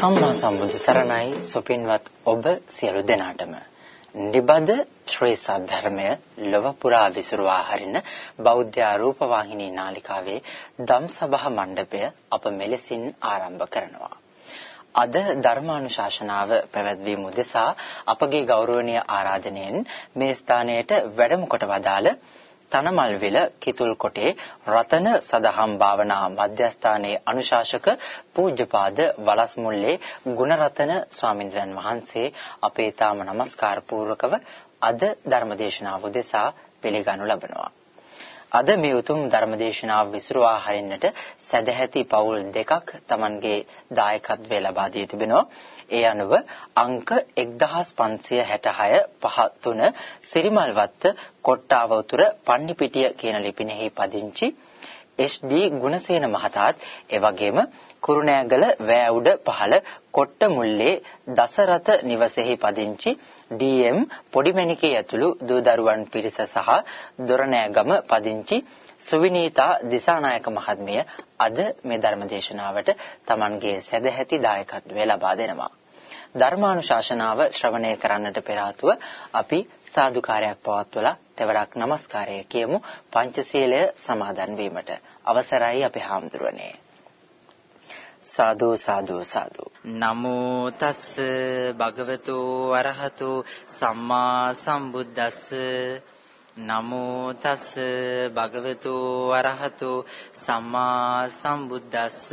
සම්මා සම්බුදු සරණයි. සොපින්වත් ඔබ සියලු දෙනාටම. නිබද ශ්‍රී සද්ධර්මය ලොව පුරා විසුරුවා හරින බෞද්ධ ආරූප වාහිනී නාලිකාවේ ධම් සභා මණ්ඩපය අප මෙලෙසින් ආරම්භ කරනවා. අද ධර්මානුශාසනාව පැවැත්වීම උදෙසා අපගේ ගෞරවනීය ආරාධනයෙන් මේ ස්ථානයට වැඩම කොට වදාළ තනමල්විල කිතුල් කොටේ රතන සදහම් භාවනා මධ්‍යස්ථානයේ අනුශාසක පූජ්‍යපාද වලස්මුල්ලේ ගුණරතන ස්වාමින්ද්‍රයන් වහන්සේ අපේ තාම নমස්කාර පූර්වකව අද ධර්මදේශනාව උදෙසා පිළිගනු ලබනවා. අද මේ උතුම් ධර්මදේශනාව විසුරුවා හරින්නට සදැහැති පවුල් දෙකක් Tamanගේ දායකත්වය ලබා දී තිබෙනවා. ඒ අනුව අංක 1566 53 සිරිමල්වත්ත කොට්ටාව උතුර පන්නිපිටිය කියන ලිපිනෙහි පදිංචි එච්.ඩී. ගුණසේන මහතාත් එවැගේම කුරුණෑගල වෑඋඩ පහළ කොට්ට මුල්ලේ දසරත නිවසේහි පදිංචි ඩී.එම්. පොඩිමැණිකේ ඇතුළු දූ දරුවන් පිරිස සහ දොරණෑගම පදිංචි සුවිනීතා දිසානායක මහත්මිය අද මේ ධර්මදේශනාවට Tamanගේ සැදැහැති දායකත්වය ලබා දෙනවා. ධර්මානුශාසනාව ශ්‍රවණය කරන්නට පෙර අපි සාදුකාරයක් පවත්වලා තෙවරක් নমස්කාරය කියමු. පංචශීලය සමාදන් වීමට. අවසරයි අපේ හාමුදුරනේ සාදු සාදු සාදු. නමෝ තස් භගවතු අරහතු සම්මා සම්බුද්දස්ස. නමෝ තස් භගවතු අරහතු සම්මා සම්බුද්දස්ස.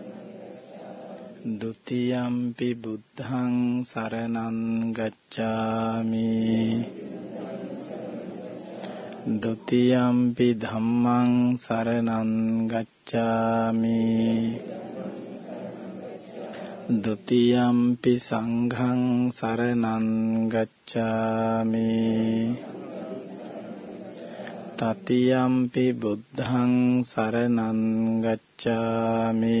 ဒ ුතියම්පි බුද්ධං සරණං ගච්ඡාමි ဒ ුතියම්පි ධම්මං සරණං ගච්ඡාමි ဒ ුතියම්පි සංඝං සරණං ගච්ඡාමි තතියම්පි බුද්ධං සරණං ගච්ඡාමි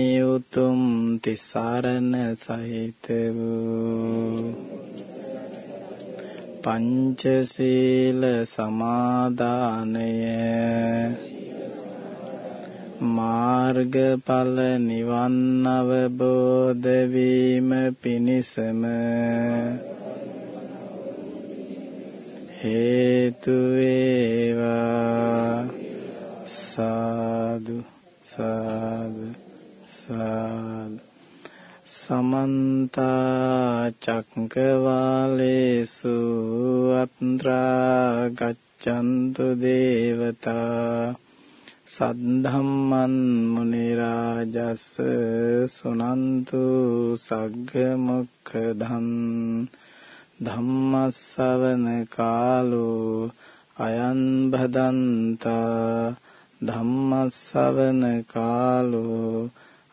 උතුම් තිසරණ සහිත වූ පංචශීල සමාදානය මාර්ගඵල නිවන් අවබෝධ වීම පිණිසම හේතු වේවා සාදු සාදු. සාදු. සමන්ත චක්කවාලේසු අත්‍රා ගච්ඡන්තු දේවතා. සද්ධම්මන් මුනි රාජස් සුනන්තු සග්ග මොක්ඛදම් ධම්මස්සවන කාලෝ අයං භදන්තා ධම්මස්සවන කාලෝ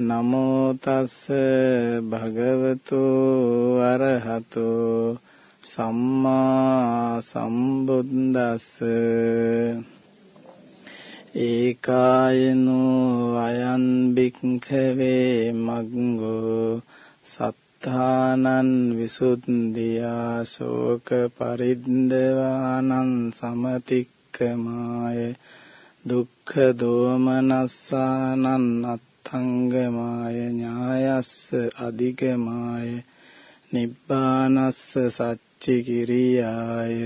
නමෝ තස් භගවතු අරහතෝ සම්මා සම්බුද්දස්ස ඒකායනෝ අයන් බික්ඛවේ මග්ගෝ සත්තානං විසුද්ධියා ශෝක පරිද්දවානං සමතික්කමාය දුක්ඛ දෝමනස්සානං අත්ථංගමාය ඥායස්ස අධිගමාය නිබ්බානස්ස සච්චි කිරියාය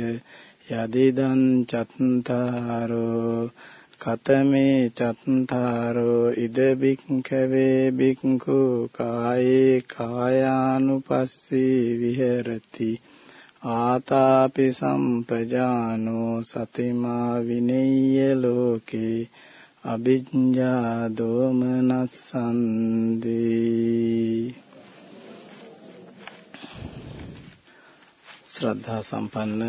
යදිදං චත්තාරෝ කතමේ චත්තාරෝ ඉද බික්ඛවේ බික්ඛු කායේ කායානුපස්සී විහෙරති ආතාපි සම්පජානෝ සතිමා විනෙය්‍ය ලෝකේ අභිඤ්ඤා දෝමනස්සන්දී ශ්‍රද්ධා සම්පන්න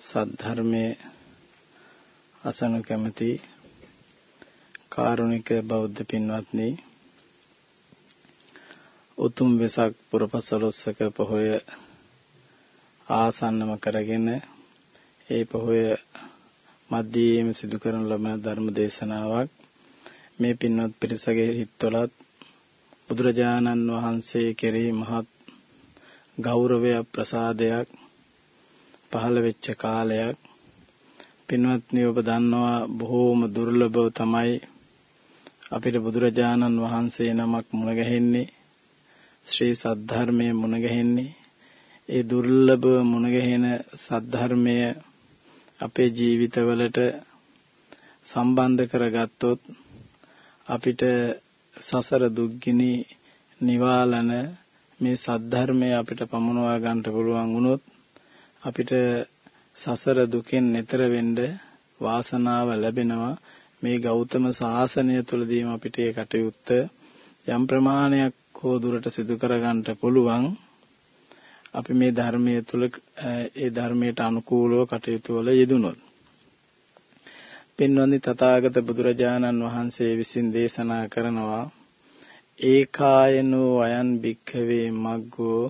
සද්ධර්මයේ අසනු කැමති කාරුණික බෞද්ධ පින්වත්නි උතුම් වෙසක් පුරපසළොස්වක පොහොය ආසන්නම කරගෙන ඒ පොහොය මැදීම සිදු කරන ලබන ධර්ම දේශනාවක්. මේ පින්වත් පිරිසගේ හිත්වලත් බුදුරජාණන් වහන්සේ කෙරෙහි මහත් ගෞරවයක් ප්‍රසාදයක් පහළ වෙච්ච කාලයක්. පින්වත්නි ඔබ දන්නවා බොහෝම දුර්ලභව තමයි අපිට බුදුරජාණන් වහන්සේ නමක් මුණ ගැහෙන්නේ. ශ්‍රී සද්ධර්මයේ මුණ ගැහෙන්නේ. ඒ දුර්ලභව මුණ ගැහෙන සද්ධර්මය අපේ ජීවිතවලට සම්බන්ධ කරගත්තොත් අපිට සසර දුක්ගිනි නිවාලන මේ සද්ධර්මය අපිට පමුණවා ගන්නට පුළුවන් වුණොත් අපිට සසර දුකෙන් එතර වෙන්න වාසනාව ලැබෙනවා. මේ ගෞතම සාසනය තුලදීම අපිට ඒ කටයුත්ත යම් ප්‍රමාණයක් හෝ දුරට සිදු කරගන්න පුළුවන්. අපි මේ ධර්මයේ තුල ඒ ධර්මයට අනුකූලව කටයුතු වල යෙදුනොත් පින්වන්දි තථාගත බුදුරජාණන් වහන්සේ විසින් දේශනා කරනවා ඒකායනෝ අයන් භික්ඛවේ මග්ගෝ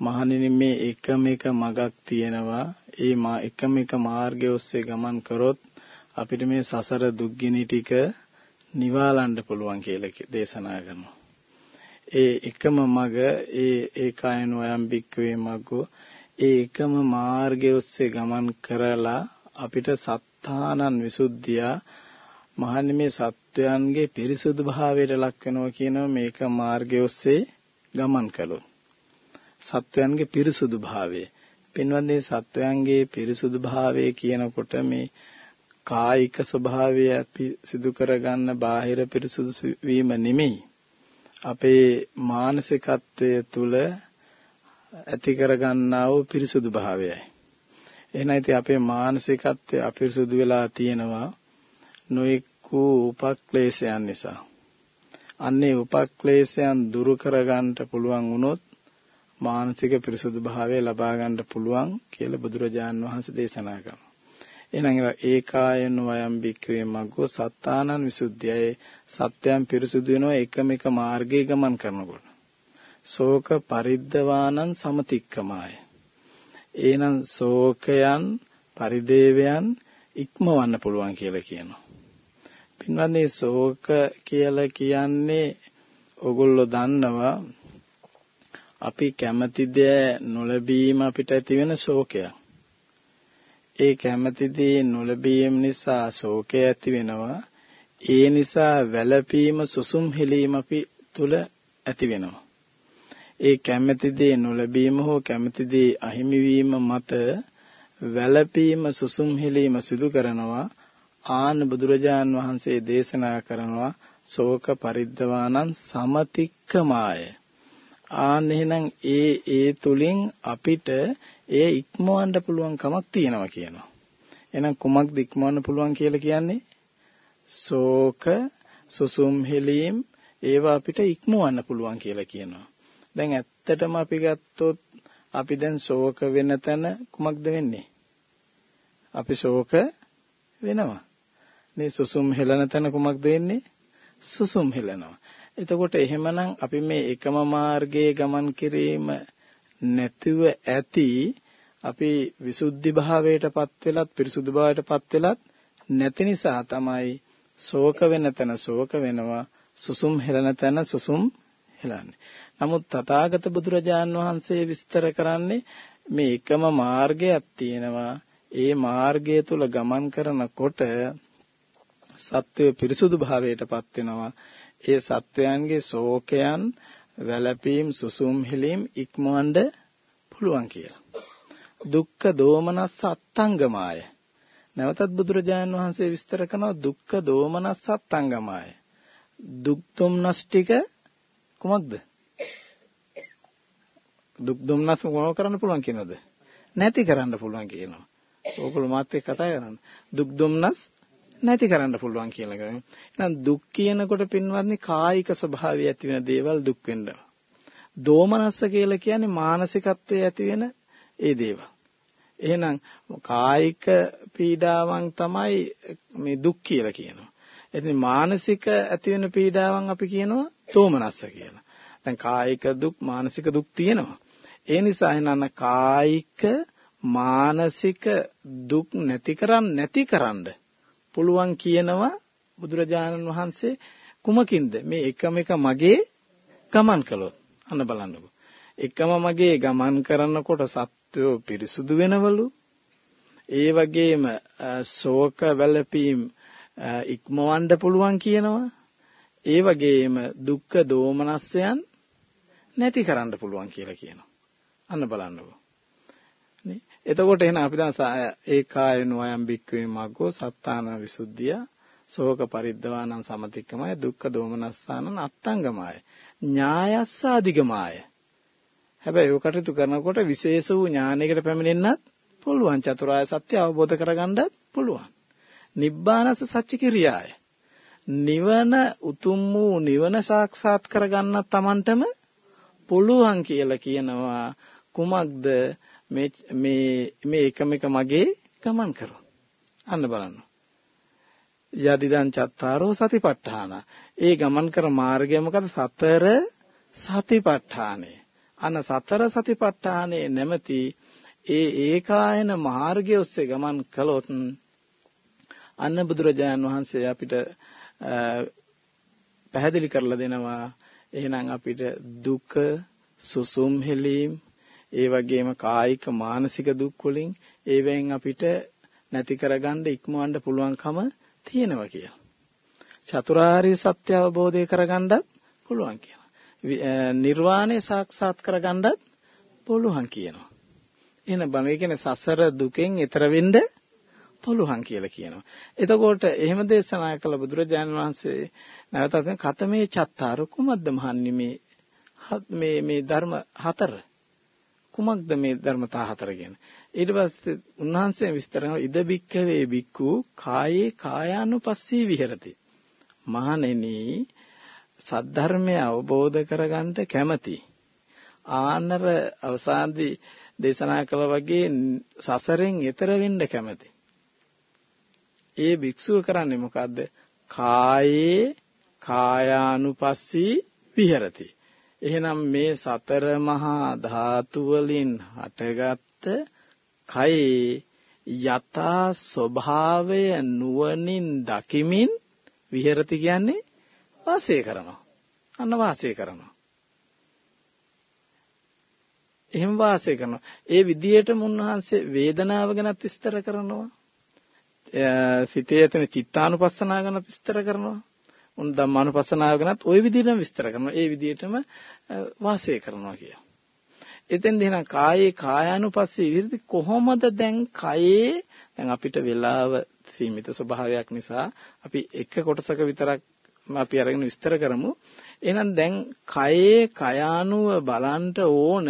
මහණෙනි මේ එකම එක මගක් තියෙනවා ඒ මා එකම එක මාර්ගය ඔස්සේ ගමන් කරොත් අපිට මේ සසර දුක්ගිනි ටික නිවාලන්න පුළුවන් කියලා දේශනා කරනවා. ඒ එකම මග ඒ ඒකායන වයම් බික්කවේ මග්ගෝ. ඒ එකම මාර්ගය ඔස්සේ ගමන් කරලා අපිට සත්තානන් විසුද්ධිය. මහන්නේ මේ සත්වයන්ගේ පිරිසුදු භාවයට ලක් වෙනවා කියනවා මේක මාර්ගය ඔස්සේ ගමන් කළොත්. සත්වයන්ගේ පිරිසුදු භාවය. පින්වත්නි සත්වයන්ගේ පිරිසුදු භාවය කියනකොට මේ කායික ස්වභාවය අපි සිදු කරගන්න බාහිර පිරිසුදු වීම නෙමෙයි. අපේ මානසිකත්වය තුල ඇති කරගන්නා වූ පිරිසුදු භාවයයි එහෙනම් ඉතින් අපේ මානසිකත්වය අපිරිසුදු වෙලා තියෙනවා නොඑක් වූ උපක්ලේශයන් නිසා අන්නේ උපක්ලේශයන් දුරු කරගන්න පුළුවන් වුණොත් මානසික පිරිසුදු භාවය ලබා ගන්න පුළුවන් කියලා බුදුරජාන් වහන්සේ දේශනා කරනවා. එහෙනම් ඒකායන වයම් බික්කවේ මග්ගෝ සත්තානං විසුද්ධියයි සත්‍යයන් පිරිසුදු වෙනවා එකම එක මාර්ගයේ ගමන් කරනකොට. ශෝක පරිද්දවානං සමතික්කමාය. එහෙනම් ශෝකයන් පරිදේවයන් ඉක්මවන්න පුළුවන් කියලා කියනවා. පින්වත්නි ශෝක කියලා කියන්නේ ඔගොල්ලෝ දන්නවා අපි කැමති දේ නොලැබීම අපිට ඇති වෙන ශෝකයක්. ඒ කැමති දේ නොලැබීම නිසා ශෝකය ඇති වෙනවා. ඒ නිසා වැළපීම සුසුම් හෙලීම අපි තුල ඇති වෙනවා. ඒ කැමැති දේ නොලැබීම හෝ කැමැති දේ අහිමි වීම මත වැළපීම සුසුම් හෙලීම සිදු කරනවා ආන බුදුරජාන් වහන්සේ දේශනා කරනවා ශෝක පරිද්දවානං සමතික්කමාය ආන් එහෙනම් ඒ ඒ තුලින් අපිට ඒ ඉක්මවන්න පුළුවන් කමක් තියෙනවා කියනවා එහෙනම් කුමක්ද ඉක්මවන්න පුළුවන් කියලා කියන්නේ ශෝක සුසුම් හෙලීම් ඒවා අපිට ඉක්මවන්න පුළුවන් කියලා කියනවා දැන් ඇත්තටම අපි ගත්තොත් අපි දැන් ශෝක වෙන තැන කුමක්ද වෙන්නේ? අපි ශෝක වෙනවා. මේ සුසුම් හෙලන තැන කුමක්ද වෙන්නේ? සුසුම් හෙලනවා. එතකොට එහෙමනම් අපි මේ එකම මාර්ගයේ ගමන් කිරීම නැතිව ඇති අපි විසුද්ධි භාවයටපත් වෙලත් පිරිසුදු භාවයටපත් වෙලත් නැති නිසා තමයි ශෝක වෙන තැන ශෝක වෙනවා සුසුම් හෙලන තැන සුසුම් හෙලන්නේ. නමුත් තථාගත බුදුරජාන් වහන්සේ විස්තර කරන්නේ මේ එකම මාර්ගයක් තියෙනවා. ඒ මාර්ගය තුල ගමන් කරනකොට සත්වය පිරිසුදු භාවයටපත් වෙනවා. ඒ සත්වයන්ගේ ශෝකයන් වැළපීම් සුසුම් හිලීම් ඉක්මවන්න පුළුවන් කියලා. දුක්ඛ දෝමනස්ස අත්තංගමාය. නැවතත් බුදුරජාණන් වහන්සේ විස්තර කරනවා දුක්ඛ දෝමනස්ස අත්තංගමාය. දුක් දුම්නස් ටික කුමක්ද? දුක් දුම්නස් මොනව කරන්න පුළුවන් කියනද? නැති කරන්න පුළුවන් කියනවා. ඕගොල්ලෝ මාත් එක්ක කතා කරන්න. දුක් දුම්නස් නැති කරන්න පුළුවන් කියලා කියනවා. එහෙනම් දුක් කියනකොට පින්වත්නි කායික ස්වභාවය ඇති වෙන දේවල් දුක් වෙනවා. දෝමනස්ස කියලා කියන්නේ මානසිකත්වයේ ඇති වෙන ඒ දේවල්. එහෙනම් කායික පීඩාවන් තමයි මේ දුක් කියලා කියනවා. එතන මානසික ඇති වෙන පීඩාවන් අපි කියනවා දෝමනස්ස කියලා. දැන් කායික දුක් මානසික දුක් තියෙනවා. ඒ නිසා එහෙනම් කායික මානසික දුක් නැති කරන් නැති කරන්න පුළුවන් කියනවා බුදුරජාණන් වහන්සේ කුමකින්ද? මේ එකම එක මගේ ගමන් කළොත්. අන්න බලන්නකෝ. එකම මගේ ගමන් කරනකොට සත්වෝ පිරිසුදු වෙනවලු. ඒ වගේම ශෝක වැළපීම් ඉක්මවන්න පුළුවන් කියනවා. ඒ වගේම දුක්ඛ දෝමනස්යන් නැති කරන්න පුළුවන් කියලා කියනවා. අන්න බලන්නකෝ. නේ? එතකොට එහෙනම් අපි දැන් ඒ කායනෝ අයම් බික්කවේ මග්ගෝ සත්තාන විසුද්ධිය සෝක පරිද්දවානං සමතික්කමය දුක්ඛ දෝමනස්සානං අත්තංගමය ඥායස්ස අධිගමය හැබැයි ඔය කටයුතු කරනකොට විශේෂ වූ ඥානයකට පැමිණෙන්නත් පුළුවන්. චතුරාර්ය සත්‍ය අවබෝධ කරගන්නත් පුළුවන්. නිබ්බානස සත්‍ය කිරියාය නිවන උතුම් වූ නිවන සාක්ෂාත් කරගන්න තමන්ටම පුළුවන් කියලා කියනවා. කුමක්ද? මේ මේ මේ එකම එක මගේ ගමන් කරන. අන්න බලන්න. යදිදං චත්තාරෝ සතිපට්ඨාන. ඒ ගමන් කර මාර්ගය මොකද? සතර සතිපට්ඨානේ. අන්න සතර සතිපට්ඨානේ නැමැති ඒ ඒකායන මාර්ගය ඔස්සේ ගමන් කළොත් අන්න බුදුරජාණන් වහන්සේ අපිට පැහැදිලි කරලා දෙනවා එහෙනම් අපිට දුක සුසුම් හෙලීම් ඒ වගේම කායික මානසික දුක් වලින් ඒවෙන් අපිට නැති කරගන්න ඉක්මවන්න පුළුවන්කම තියෙනවා කියලා. චතුරාර්ය සත්‍ය අවබෝධය කරගන්නත් පුළුවන් කියලා. නිර්වාණය සාක්ෂාත් කරගන්නත් පුළුවන් කියනවා. එහෙනම් බණ ඒ කියන්නේ සසර දුකෙන් එතර වෙන්න පුළුවන් කියලා කියනවා. එතකොට එහෙම දේශනා කළ බුදුරජාණන් වහන්සේ නැවතත් කතමේ චත්තාර කුමද්ද මහන්නේ මේ මේ මේ ධර්ම හතර කුමක්ද මේ ධර්මතා හතර කියන්නේ ඊට පස්සේ උන්වහන්සේ විස්තර කරනවා ඉද බික්කවේ බික්කු කායේ කායානුපස්සී විහෙරති. මහණෙනි සද්ධර්මය අවබෝධ කරගන්න කැමැති. ආනර අවසානදී දේශනා කළ වගේ සසරෙන් එතර වෙන්න කැමැති. ඒ භික්ෂුව කරන්නේ මොකද්ද? කායේ කායානුපස්සී විහෙරති. එහෙනම් මේ සතර මහා ධාතු වලින් හටගත්ත කයේ යථා ස්වභාවය නුවණින් දකිමින් විහෙරති කියන්නේ වාසය කරනවා. අන්න වාසය කරනවා. එහෙම වාසය කරනවා. ඒ විදිහටම උන්වහන්සේ වේදනාව ගැනත් විස්තර කරනවා. සිතේ ඇතින චිත්තානුපස්සනාව ගැනත් විස්තර කරනවා. උන් ධම්මානුපස්සනාව ගැනත් ওই විදිහටම විස්තර කරනවා. ඒ විදිහටම වාසය කරනවා කිය. එතෙන්ද එහෙනම් කායේ කායානුපස්සී විරති කොහොමද දැන් කයේ දැන් අපිට වෙලාව සීමිත ස්වභාවයක් නිසා අපි එක කොටසක විතරක් අපි අරගෙන විස්තර කරමු. එහෙනම් දැන් කයේ කයානුව බලන්ට ඕන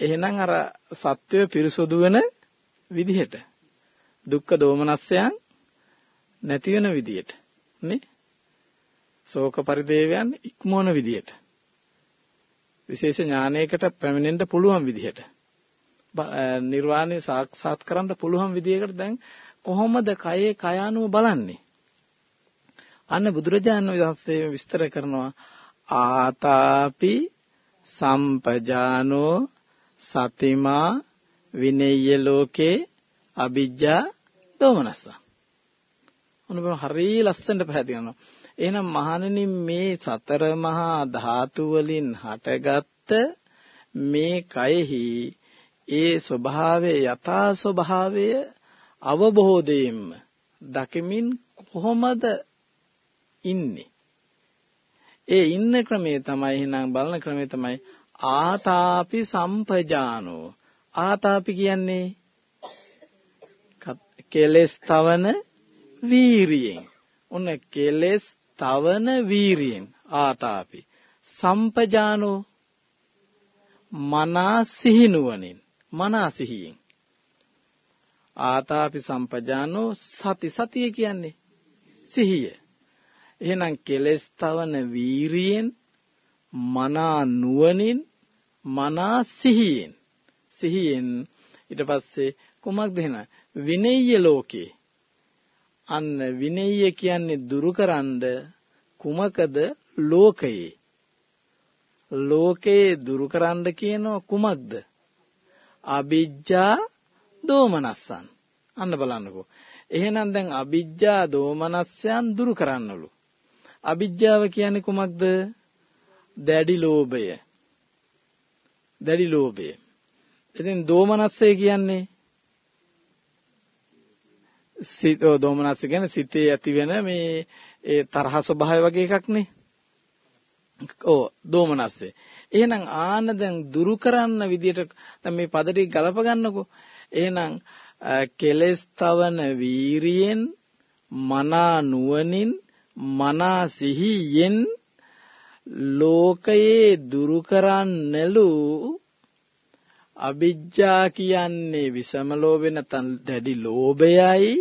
එහෙනම් අර සත්වය පිරිසුදු වෙන විදිහට දුක්ඛ දෝමනස්යන් නැති වෙන විදිහට නේ ශෝක පරිදේවයන් ඉක්මවන විදිහට විශේෂ ඥානයකට පැමිණෙන්න පුළුවන් විදිහට නිර්වාණය සාක්ෂාත් කරන්න පුළුවන් විදිහකට දැන් කොහොමද කයේ කයානුව බලන්නේ අන්න බුදුරජාණන් වහන්සේ විස්තර කරනවා ආතාපි සම්පජානෝ සතිමා විනෙය්‍ය ලෝකේ අ비ජ්ජා දෝමනස්ස. මොනවා හරි ලස්සනට පැහැදිලි කරනවා. එහෙනම් මහණෙනි මේ සතර මහා ධාතු වලින් හටගත්ත මේ කයෙහි ඒ ස්වභාවයේ යථා ස්වභාවය අවබෝධයෙන්ම දකිමින් කොහොමද ඉන්නේ? ඒ ඉන්න ක්‍රමය තමයි එහෙනම් බලන ක්‍රමය තමයි ආතාපි සම්පජානෝ. ආතාපි කියන්නේ කෙලස් තවන වීරියෙන්. ඔන්න කෙලස් තවන වීරියෙන්. ආතාපි සම්පජානෝ මනා සිහිනුවණින් මනා සිහියෙන් ආතාපි සම්පජානෝ සති. සතිය කියන්නේ සිහිය. එහෙනම් කෙලස් තවන වීරියෙන් මනා නුවණින් මනා සිහියෙන් සිහියෙන් ඊට පස්සේ කුමක්ද එහෙනම්? විනය්‍ය ලෝකේ. අන්න විනය්‍ය කියන්නේ දුරුකරනද කුමකද? ලෝකයේ. ලෝකේ දුරුකරන්න කියනවා කුමක්ද? අවිජ්ජා දෝමනස්සන් අන්න බලන්නකෝ. එහෙනම් දැන් අවිජ්ජා දෝමනස්යන් දුරු කරන්නලු අවිජ්ජාව කියන්නේ කුමක්ද? දැඩි ලෝභය. දැඩි ලෝභය. ඉතින් දෝමනස්සය කියන්නේ සිත දෝමනස්ස කියන්නේ සිතේ ඇති වෙන මේ ඒ තරහ ස්වභාවය වගේ එකක් නේ. ඕ දෝමනස්සේ. එහෙනම් ආන දැන් දුරු කරන්න විදියට දැන් මේ පද ටික ගලප ගන්නකෝ. එහෙනම් කෙලස් තවන වීරියෙන් මනා නුවණින් මනා සිහියෙන් ලෝකයේ දුරු කරන්නලු අවිජ්ජා කියන්නේ විසම ලෝභේ නැත්නම් දැඩි ලෝභයයි.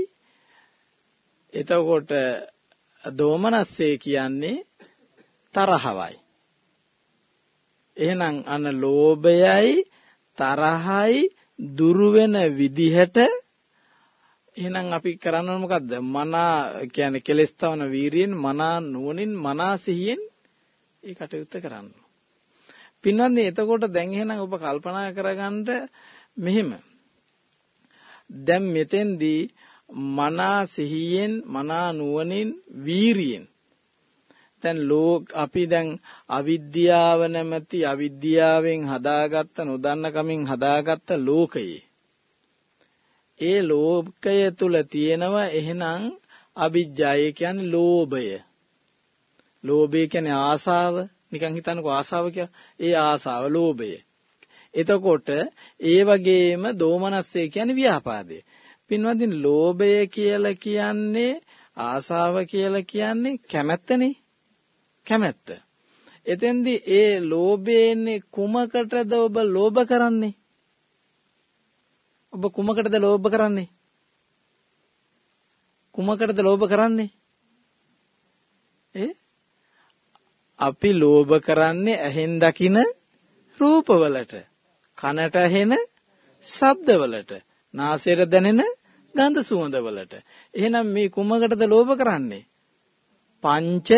එතකොට දෝමනස්සේ කියන්නේ තරහවයි. එහෙනම් අන ලෝභයයි තරහයි දුරු වෙන විදිහට එහෙනම් අපි කරන්න මොකද්ද? මනා කියන්නේ කෙලස්තවන වීරියෙන් මනා නුවණින් මනා සිහියෙන් ඒ කටයුත්ත කරන්න. පින්වත්නි එතකොට දැන් එහෙනම් ඔබ කල්පනා කරගන්න මෙහෙම. දැන් මෙතෙන්දී මනා සිහියෙන් මනා නුවණින් වීරියෙන් දැන් ලෝක අපි දැන් අවිද්‍යාව නැමැති අවිද්‍යාවෙන් හදාගත්ත නොදන්න කමින් හදාගත්ත ලෝකයේ ඒ ලෝකය තුල තියෙනවා එහෙනම් අවිජ්ජාය කියන්නේ ලෝභය ලෝභය කියන්නේ ආසාව. නිකන් හිතන්නකෝ ආසාව කියලා. ඒ ආසාව ලෝභය. එතකොට ඒ වගේම දෝමනස්සේ කියන්නේ ව්‍යාපාදය. පින්වත්නි ලෝභය කියලා කියන්නේ ආසාව කියලා කියන්නේ කැමැත්තනේ. කැමැත්ත. එතෙන්දී ඒ ලෝභයන්නේ කුමකටද ඔබ ලෝභ කරන්නේ? ඔබ කුමකටද ලෝභ කරන්නේ? කුමකටද ලෝභ කරන්නේ? ඒ අපි ලෝභ කරන්නේ ඇහෙන් දකින රූපවලට කනට ඇහෙන ශබ්දවලට නාසයට දැනෙන ගන්ධ සුවඳවලට. එහෙනම් මේ කුමකටද ලෝභ කරන්නේ? පංච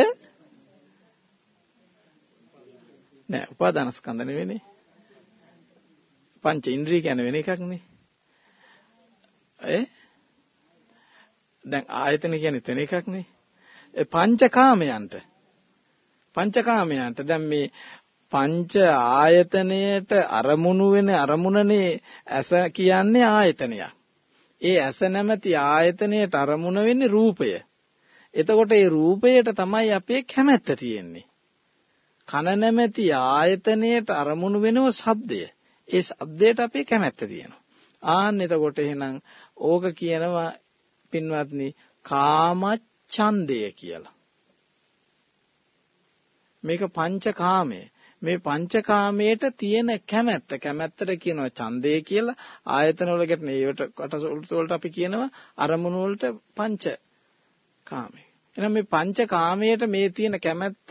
නෑ උපාදානස්කන්ධ නෙවෙයිනේ. පංච ඉන්ද්‍රිය කියන්නේ වෙන එකක් නේ ඒ? දැන් ආයතන කියන්නේ තන එකක් නේ පංච කාමයන්ට පංචකාමයන්ට දැන් මේ පංච ආයතනයට අරමුණු වෙන අරමුණනේ ඇස කියන්නේ ආයතනයක්. ඒ ඇස නැමැති ආයතනයට අරමුණ වෙන්නේ රූපය. එතකොට ඒ රූපයට තමයි අපේ කැමැත්ත තියෙන්නේ. කන නැමැති ආයතනයට අරමුණු වෙනව ශබ්දය. ඒ ශබ්දයට අපේ කැමැත්ත තියෙනවා. ආන්න එතකොට එහෙනම් ඕක කියනවා පින්වත්නි කාමච්ඡන්දය කියලා. මේක පංචකාමය. මේ පංචකාමයට තියෙන කැමැත්ත කැමැත්තට කියනවා ඡන්දය කියලා ආයතන වල ගැටෙන ඒවට කොටස වලට අපි කියනවා අරමුණු වලට පංච කාමය. එහෙනම් මේ පංච කාමයට මේ තියෙන කැමැත්ත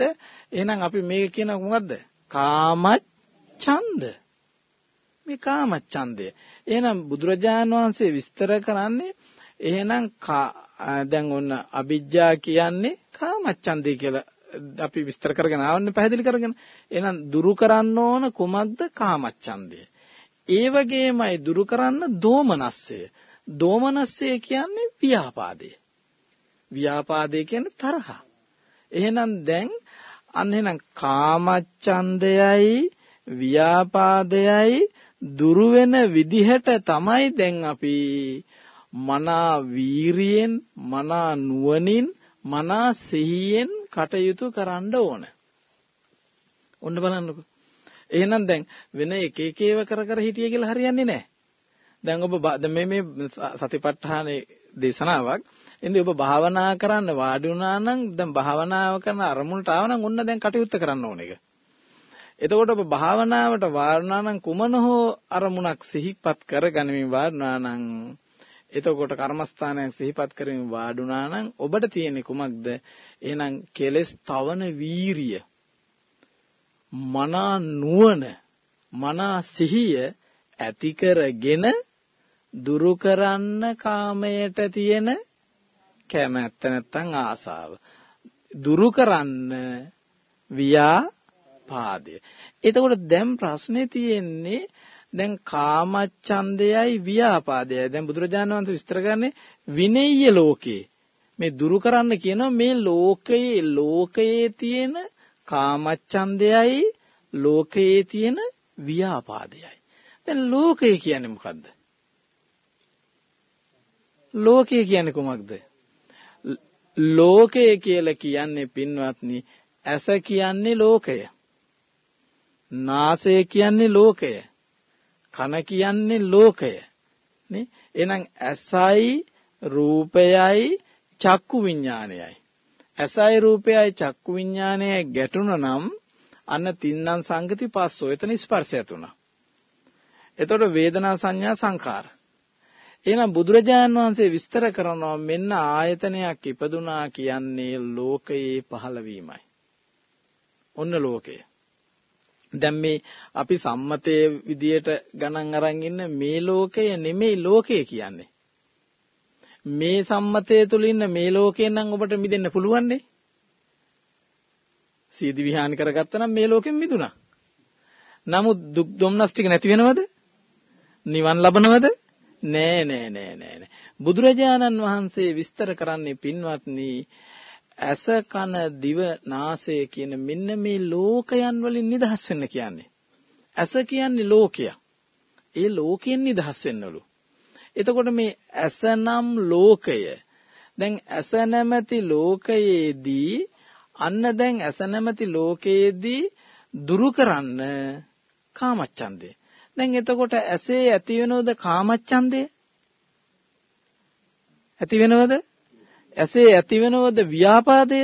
එහෙනම් අපි මේක කියන මොකද්ද? කාමච්ඡන්ද. මේ කාමච්ඡන්දය. එහෙනම් බුදුරජාණන් වහන්සේ විස්තර කරන්නේ එහෙනම් දැන් ඔන්න අවිජ්ජා කියන්නේ කාමච්ඡන්දය කියලා අපි විස්තර කරගෙන ආවන්නේ පැහැදිලි කරගෙන. එහෙනම් දුරු කරන්න ඕන කුමක්ද කාමච්ඡන්දය. ඒ වගේමයි දුරු කරන්න දෝමනස්සය. දෝමනස්සය කියන්නේ ව්‍යාපාදය. ව්‍යාපාදය කියන්නේ තරහ. එහෙනම් දැන් අන්න එහෙනම් කාමච්ඡන්දයයි ව්‍යාපාදයයි දුරු වෙන විදිහට තමයි දැන් අපි මනා වීරියෙන් මනා නුවණින් මනා සිහියෙන් කටයුතු කරන්න ඕන. ඔන්න බලන්නකෝ. එහෙනම් දැන් වෙන එක එක ඒව කර කර හිටිය කියලා හරියන්නේ නැහැ. දැන් ඔබ මේ මේ සතිපට්ඨානේ දේශනාවක් ඉතින් ඔබ භාවනා කරන්න වාඩි වුණා නම් දැන් භාවනාව කරන අරමුණට ආව නම් ඔන්න දැන් කටයුත්ත කරන්න ඕන එක. එතකොට ඔබ භාවනාවට වාරුණා නම් කුමන හෝ අරමුණක් සිහිපත් කරගනිමින් වාරුණා නම් එතකොට කර්මස්ථානයක් සිහිපත් කරමින් වාඩුණා නම් ඔබට තියෙන්නේ කුමක්ද? එහෙනම් කෙලස් තවන වීරිය මනා නුවණ මනා සිහිය ඇති කරගෙන දුරු කරන්න කාමයට තියෙන කැමැත්ත නැත්තම් ආසාව දුරු කරන්න ව්‍යාපාදය. එතකොට දැන් ප්‍රශ්නේ තියෙන්නේ දැන් කාමච්ඡන්දයයි ව්‍යාපාදයයි. දැන් බුදුරජාණන් වහන්සේ විස්තර කරන්නේ විනෙය්‍ය ලෝකේ. මේ දුරු කරන්න කියනවා මේ ලෝකයේ ලෝකයේ තියෙන කාමච්ඡන්දයයි ලෝකයේ තියෙන ව්‍යාපාදයයි. දැන් ලෝකය කියන්නේ මොකද්ද? ලෝකය කියන්නේ කොමක්ද? ලෝකය කියලා කියන්නේ පින්වත්නි ඇස කියන්නේ ලෝකය. නාසය කියන්නේ ලෝකය. කන කියන්නේ ලෝකය. නේ? එහෙනම් ඇසයි රූපයයි චක්කු විඥානයයි. ඇසයි රූපයයි චක්කු විඥානයයි ගැටුණා නම් අන්න තින්නම් සංගති පස්සෝ එතන ස්පර්ශයත් උනා. එතකොට වේදනා සංඥා සංකාර. එහෙනම් බුදුරජාණන් වහන්සේ විස්තර කරනවා මෙන්න ආයතනයක් ඉපදුනා කියන්නේ ලෝකයේ පහළවීමයි. ඔන්න ලෝකය. දැන් මේ අපි සම්මතයේ විදියට ගණන් අරන් ඉන්න මේ ලෝකය නෙමෙයි ලෝකය කියන්නේ. මේ සම්මතය තුල ඉන්න මේ ලෝකයෙන් නම් ඔබට මිදෙන්න පුළුවන් නේ. සීදි විහාන කරගත්තා නම් මේ ලෝකෙන් මිදුණා. නමුත් දුක් දුම්නස් ටික නැති වෙනවද? නිවන් ලබනවද? නෑ නෑ නෑ නෑ බුදුරජාණන් වහන්සේ විස්තර කරන්නේ පින්වත්නි ඇස කන දිව නාසය කියන මෙන්න මේ ලෝකයන් වලින් නිදහස් වෙන්න කියන්නේ. ඇස කියන්නේ ලෝකය. ඒ ලෝකයෙන් නිදහස් වෙන්නලු. එතකොට මේ ඇස නම් ලෝකය. දැන් ඇස නැමැති ලෝකයේදී අන්න දැන් ඇස නැමැති ලෝකයේදී දුරු කරන්න කාමච්ඡන්දේ. දැන් එතකොට ඇසේ ඇති වෙනවද කාමච්ඡන්දය? ඇති වෙනවද? ඇසේ ඇති වෙනවද ව්‍යාපාදය?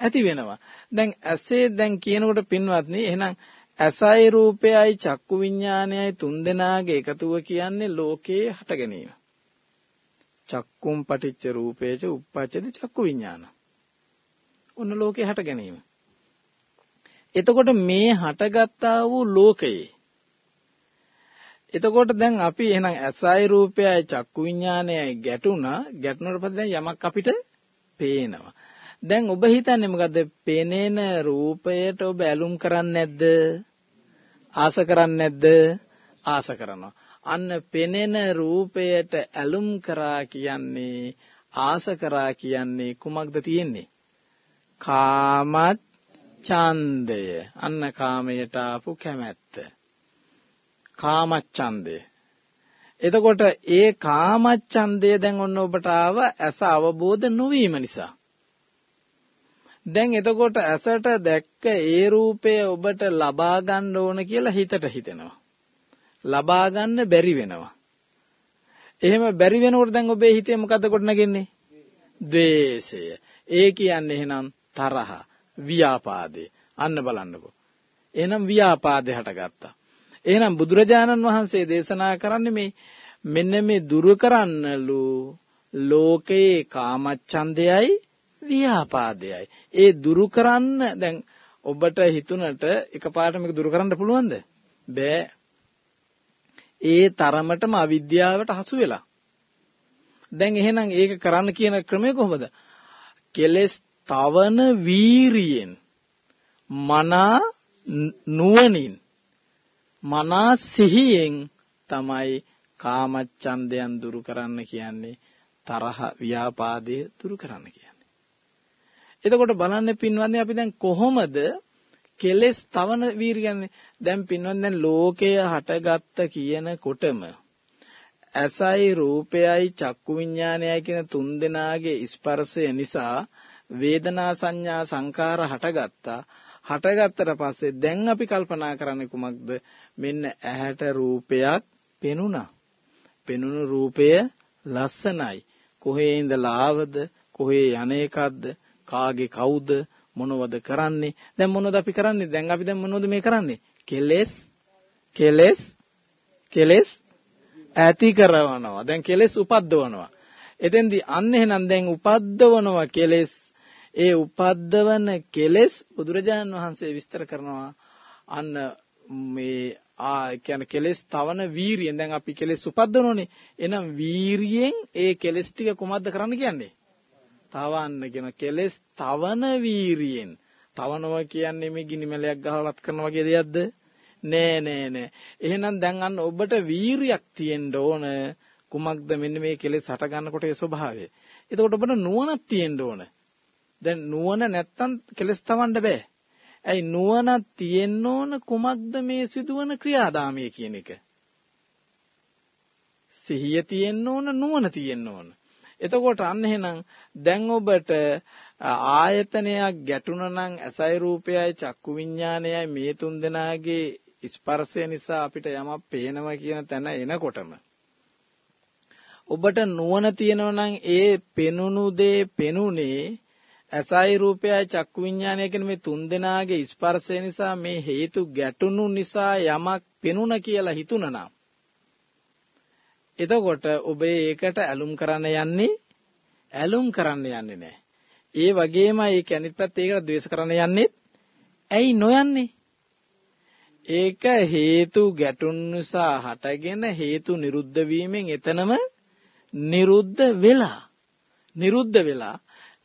ඇති වෙනවා. දැන් ඇසේ දැන් කියනකොට පින්වත්නි එහෙනම් ඇසයි රූපයයි චක්කු විඥානයයි තුන්දෙනාගේ එකතුව කියන්නේ ලෝකයේ හට ගැනීම. චක්කුම් පටිච්ච රූපේච උප්පච්චති චක්කු විඥාන. ඔන්න ලෝකේ හට ගැනීම. එතකොට මේ හටගත්තා වූ ලෝකයේ එතකොට දැන් අපි එහෙනම් ඇසයි රූපයයි චක්කු විඥානයයි ගැටුණා. ගැටුණාට පස්සේ දැන් යමක් අපිට පේනවා. දැන් ඔබ හිතන්නේ මොකද්ද? පේනේන රූපයට ඔබ ඇලුම් කරන්නේ නැද්ද? ආස කරන්නේ නැද්ද? ආස කරනවා. අන්න පෙනෙන රූපයට ඇලුම් කරා කියන්නේ ආස කරා කියන්නේ කුමක්ද තියෙන්නේ? කාමත් ඡන්දය අන්න කාමයට ආපු කැමැත්ත. කාමච්ඡන්දය. එතකොට ඒ කාමච්ඡන්දය දැන් ඔන්න ඔබට ආව ඇස අවබෝධ නොවීම නිසා. දැන් එතකොට ඇසට දැක්ක ඒ රූපය ඔබට ලබා ගන්න ඕන කියලා හිතට හිතෙනවා. ලබා ගන්න බැරි වෙනවා. එහෙම බැරි වෙනකොට දැන් ඔබේ හිතේ මොකද කොට නැගෙන්නේ ද්වේෂය. ඒ කියන්නේ එහෙනම් තරහ ව්‍යාපාදේ. අන්න බලන්නකෝ. එහෙනම් ව්‍යාපාදේ හටගත්තා. එහෙනම් බුදුරජාණන් වහන්සේ දේශනා කරන්නේ මේ මෙන්න මේ දුරු කරන්නලු ලෝකේ කාමච්ඡන්දයයි ව්‍යාපාදයයි. ඒ දුරු කරන්න දැන් ඔබට හිතුණට එකපාරට මේක දුරු කරන්න පුළුවන්ද? බෑ. ඒ තරමටම අවිද්‍යාවට හසු වෙලා. දැන් එහෙනම් ඒක කරන්න කියන ක්‍රමය කොහොමද? කෙලස් තවන වීරියෙන් මනා නුවණින් මනා සිහියෙන් තමයි කාමච්ඡන්දයන් දුරු කරන්න කියන්නේ තරහ ව්‍යාපාදය දුරු කරන්න කියන්නේ. එතකොට බලන්න පින්වත්නි අපි දැන් කොහොමද කෙලස් තවන වීර කියන්නේ දැන් පින්වත් දැන් ලෝකය හටගත්ත කියනකොටම ඇසයි රූපයයි චක්කු විඥානයයි කියන තුන් දෙනාගේ ස්පර්ශය නිසා වේදනා සංඥා සංකාර හටගත්තා හටගත්තට පස්සේ දැන් අපි කල්පනා කරන්නේ කුමක්ද? මෙන්න ඇහැට රූපයක් පෙනුණා. පෙනුණු රූපය ලස්සනයි. කොහේ ඉඳලා ආවද? කොහේ යන එකක්ද? කාගේ කවුද? මොනවද කරන්නේ? දැන් මොනවද අපි කරන්නේ? දැන් අපි දැන් මොනවද මේ කරන්නේ? කෙලෙස්? කෙලෙස්? කෙලෙස් ඇති කරනවා දැන් කෙලෙස් උපද්දවනවා. එතෙන්දී අන්න එහෙනම් දැන් උපද්දවනවා කෙලෙස් ඒ උපද්දවන කෙලෙස් බුදුරජාණන් වහන්සේ විස්තර කරනවා. අන්න මේ ආ කියන්නේ කෙලෙස් තවන වීරියෙන් දැන් අපි කෙලෙස් උපද්දනෝනේ. එහෙනම් වීරියෙන් ඒ කෙලෙස් ටික කොහොමද කරන්න කියන්නේ? තවන්න කියන කෙලෙස් තවන වීරියෙන්. තවනවා කියන්නේ මේ ගිනිමැලයක් ගහලත් කරන වගේ දෙයක්ද? නෑ නෑ නෑ. එහෙනම් දැන් අන්න ඔබට වීරියක් තියෙන්න ඕන කුමක්ද මෙන්න මේ කෙලෙස් හට ගන්නකොට ඒ ස්වභාවය. එතකොට ඔබට නුවණක් තියෙන්න ඕන. දැන් නුවණ නැත්තම් කෙලස් තවන්න බෑ. ඇයි නුවණක් තියෙන්න ඕන කුමක්ද මේ සිදුවන ක්‍රියාදාමය කියන එක. සිහිය තියෙන්න ඕන නුවණ තියෙන්න ඕන. එතකොට අන්න එහෙනම් දැන් ඔබට ආයතනයක් ගැටුණා නම් ඇසයි රූපයයි චක්කු විඥානයයි මේ තුන් දෙනාගේ ස්පර්ශය නිසා අපිට යමක් පේනවා කියන තැන එනකොටම ඔබට නුවණ තියෙනවා නම් ඒ පෙනුණු දේ පෙනුනේ ඇසයි රූපයයි චක්කු විඥානය කියන මේ තුන් දෙනාගේ ස්පර්ශය නිසා මේ හේතු ගැටුණු නිසා යමක් පෙනුන කියලා හිතුණනම් එතකොට ඔබ ඒකට ඇලුම් කරන්න යන්නේ ඇලුම් කරන්න යන්නේ නැහැ. ඒ වගේම ඒක අනිත් පැත්ත ඒකට ද්වේෂ කරන්න යන්නේ ඇයි නොයන්නේ? ඒක හේතු ගැටුන් නිසා හටගෙන හේතු නිරුද්ධ වීමෙන් එතනම නිරුද්ධ වෙලා නිරුද්ධ වෙලා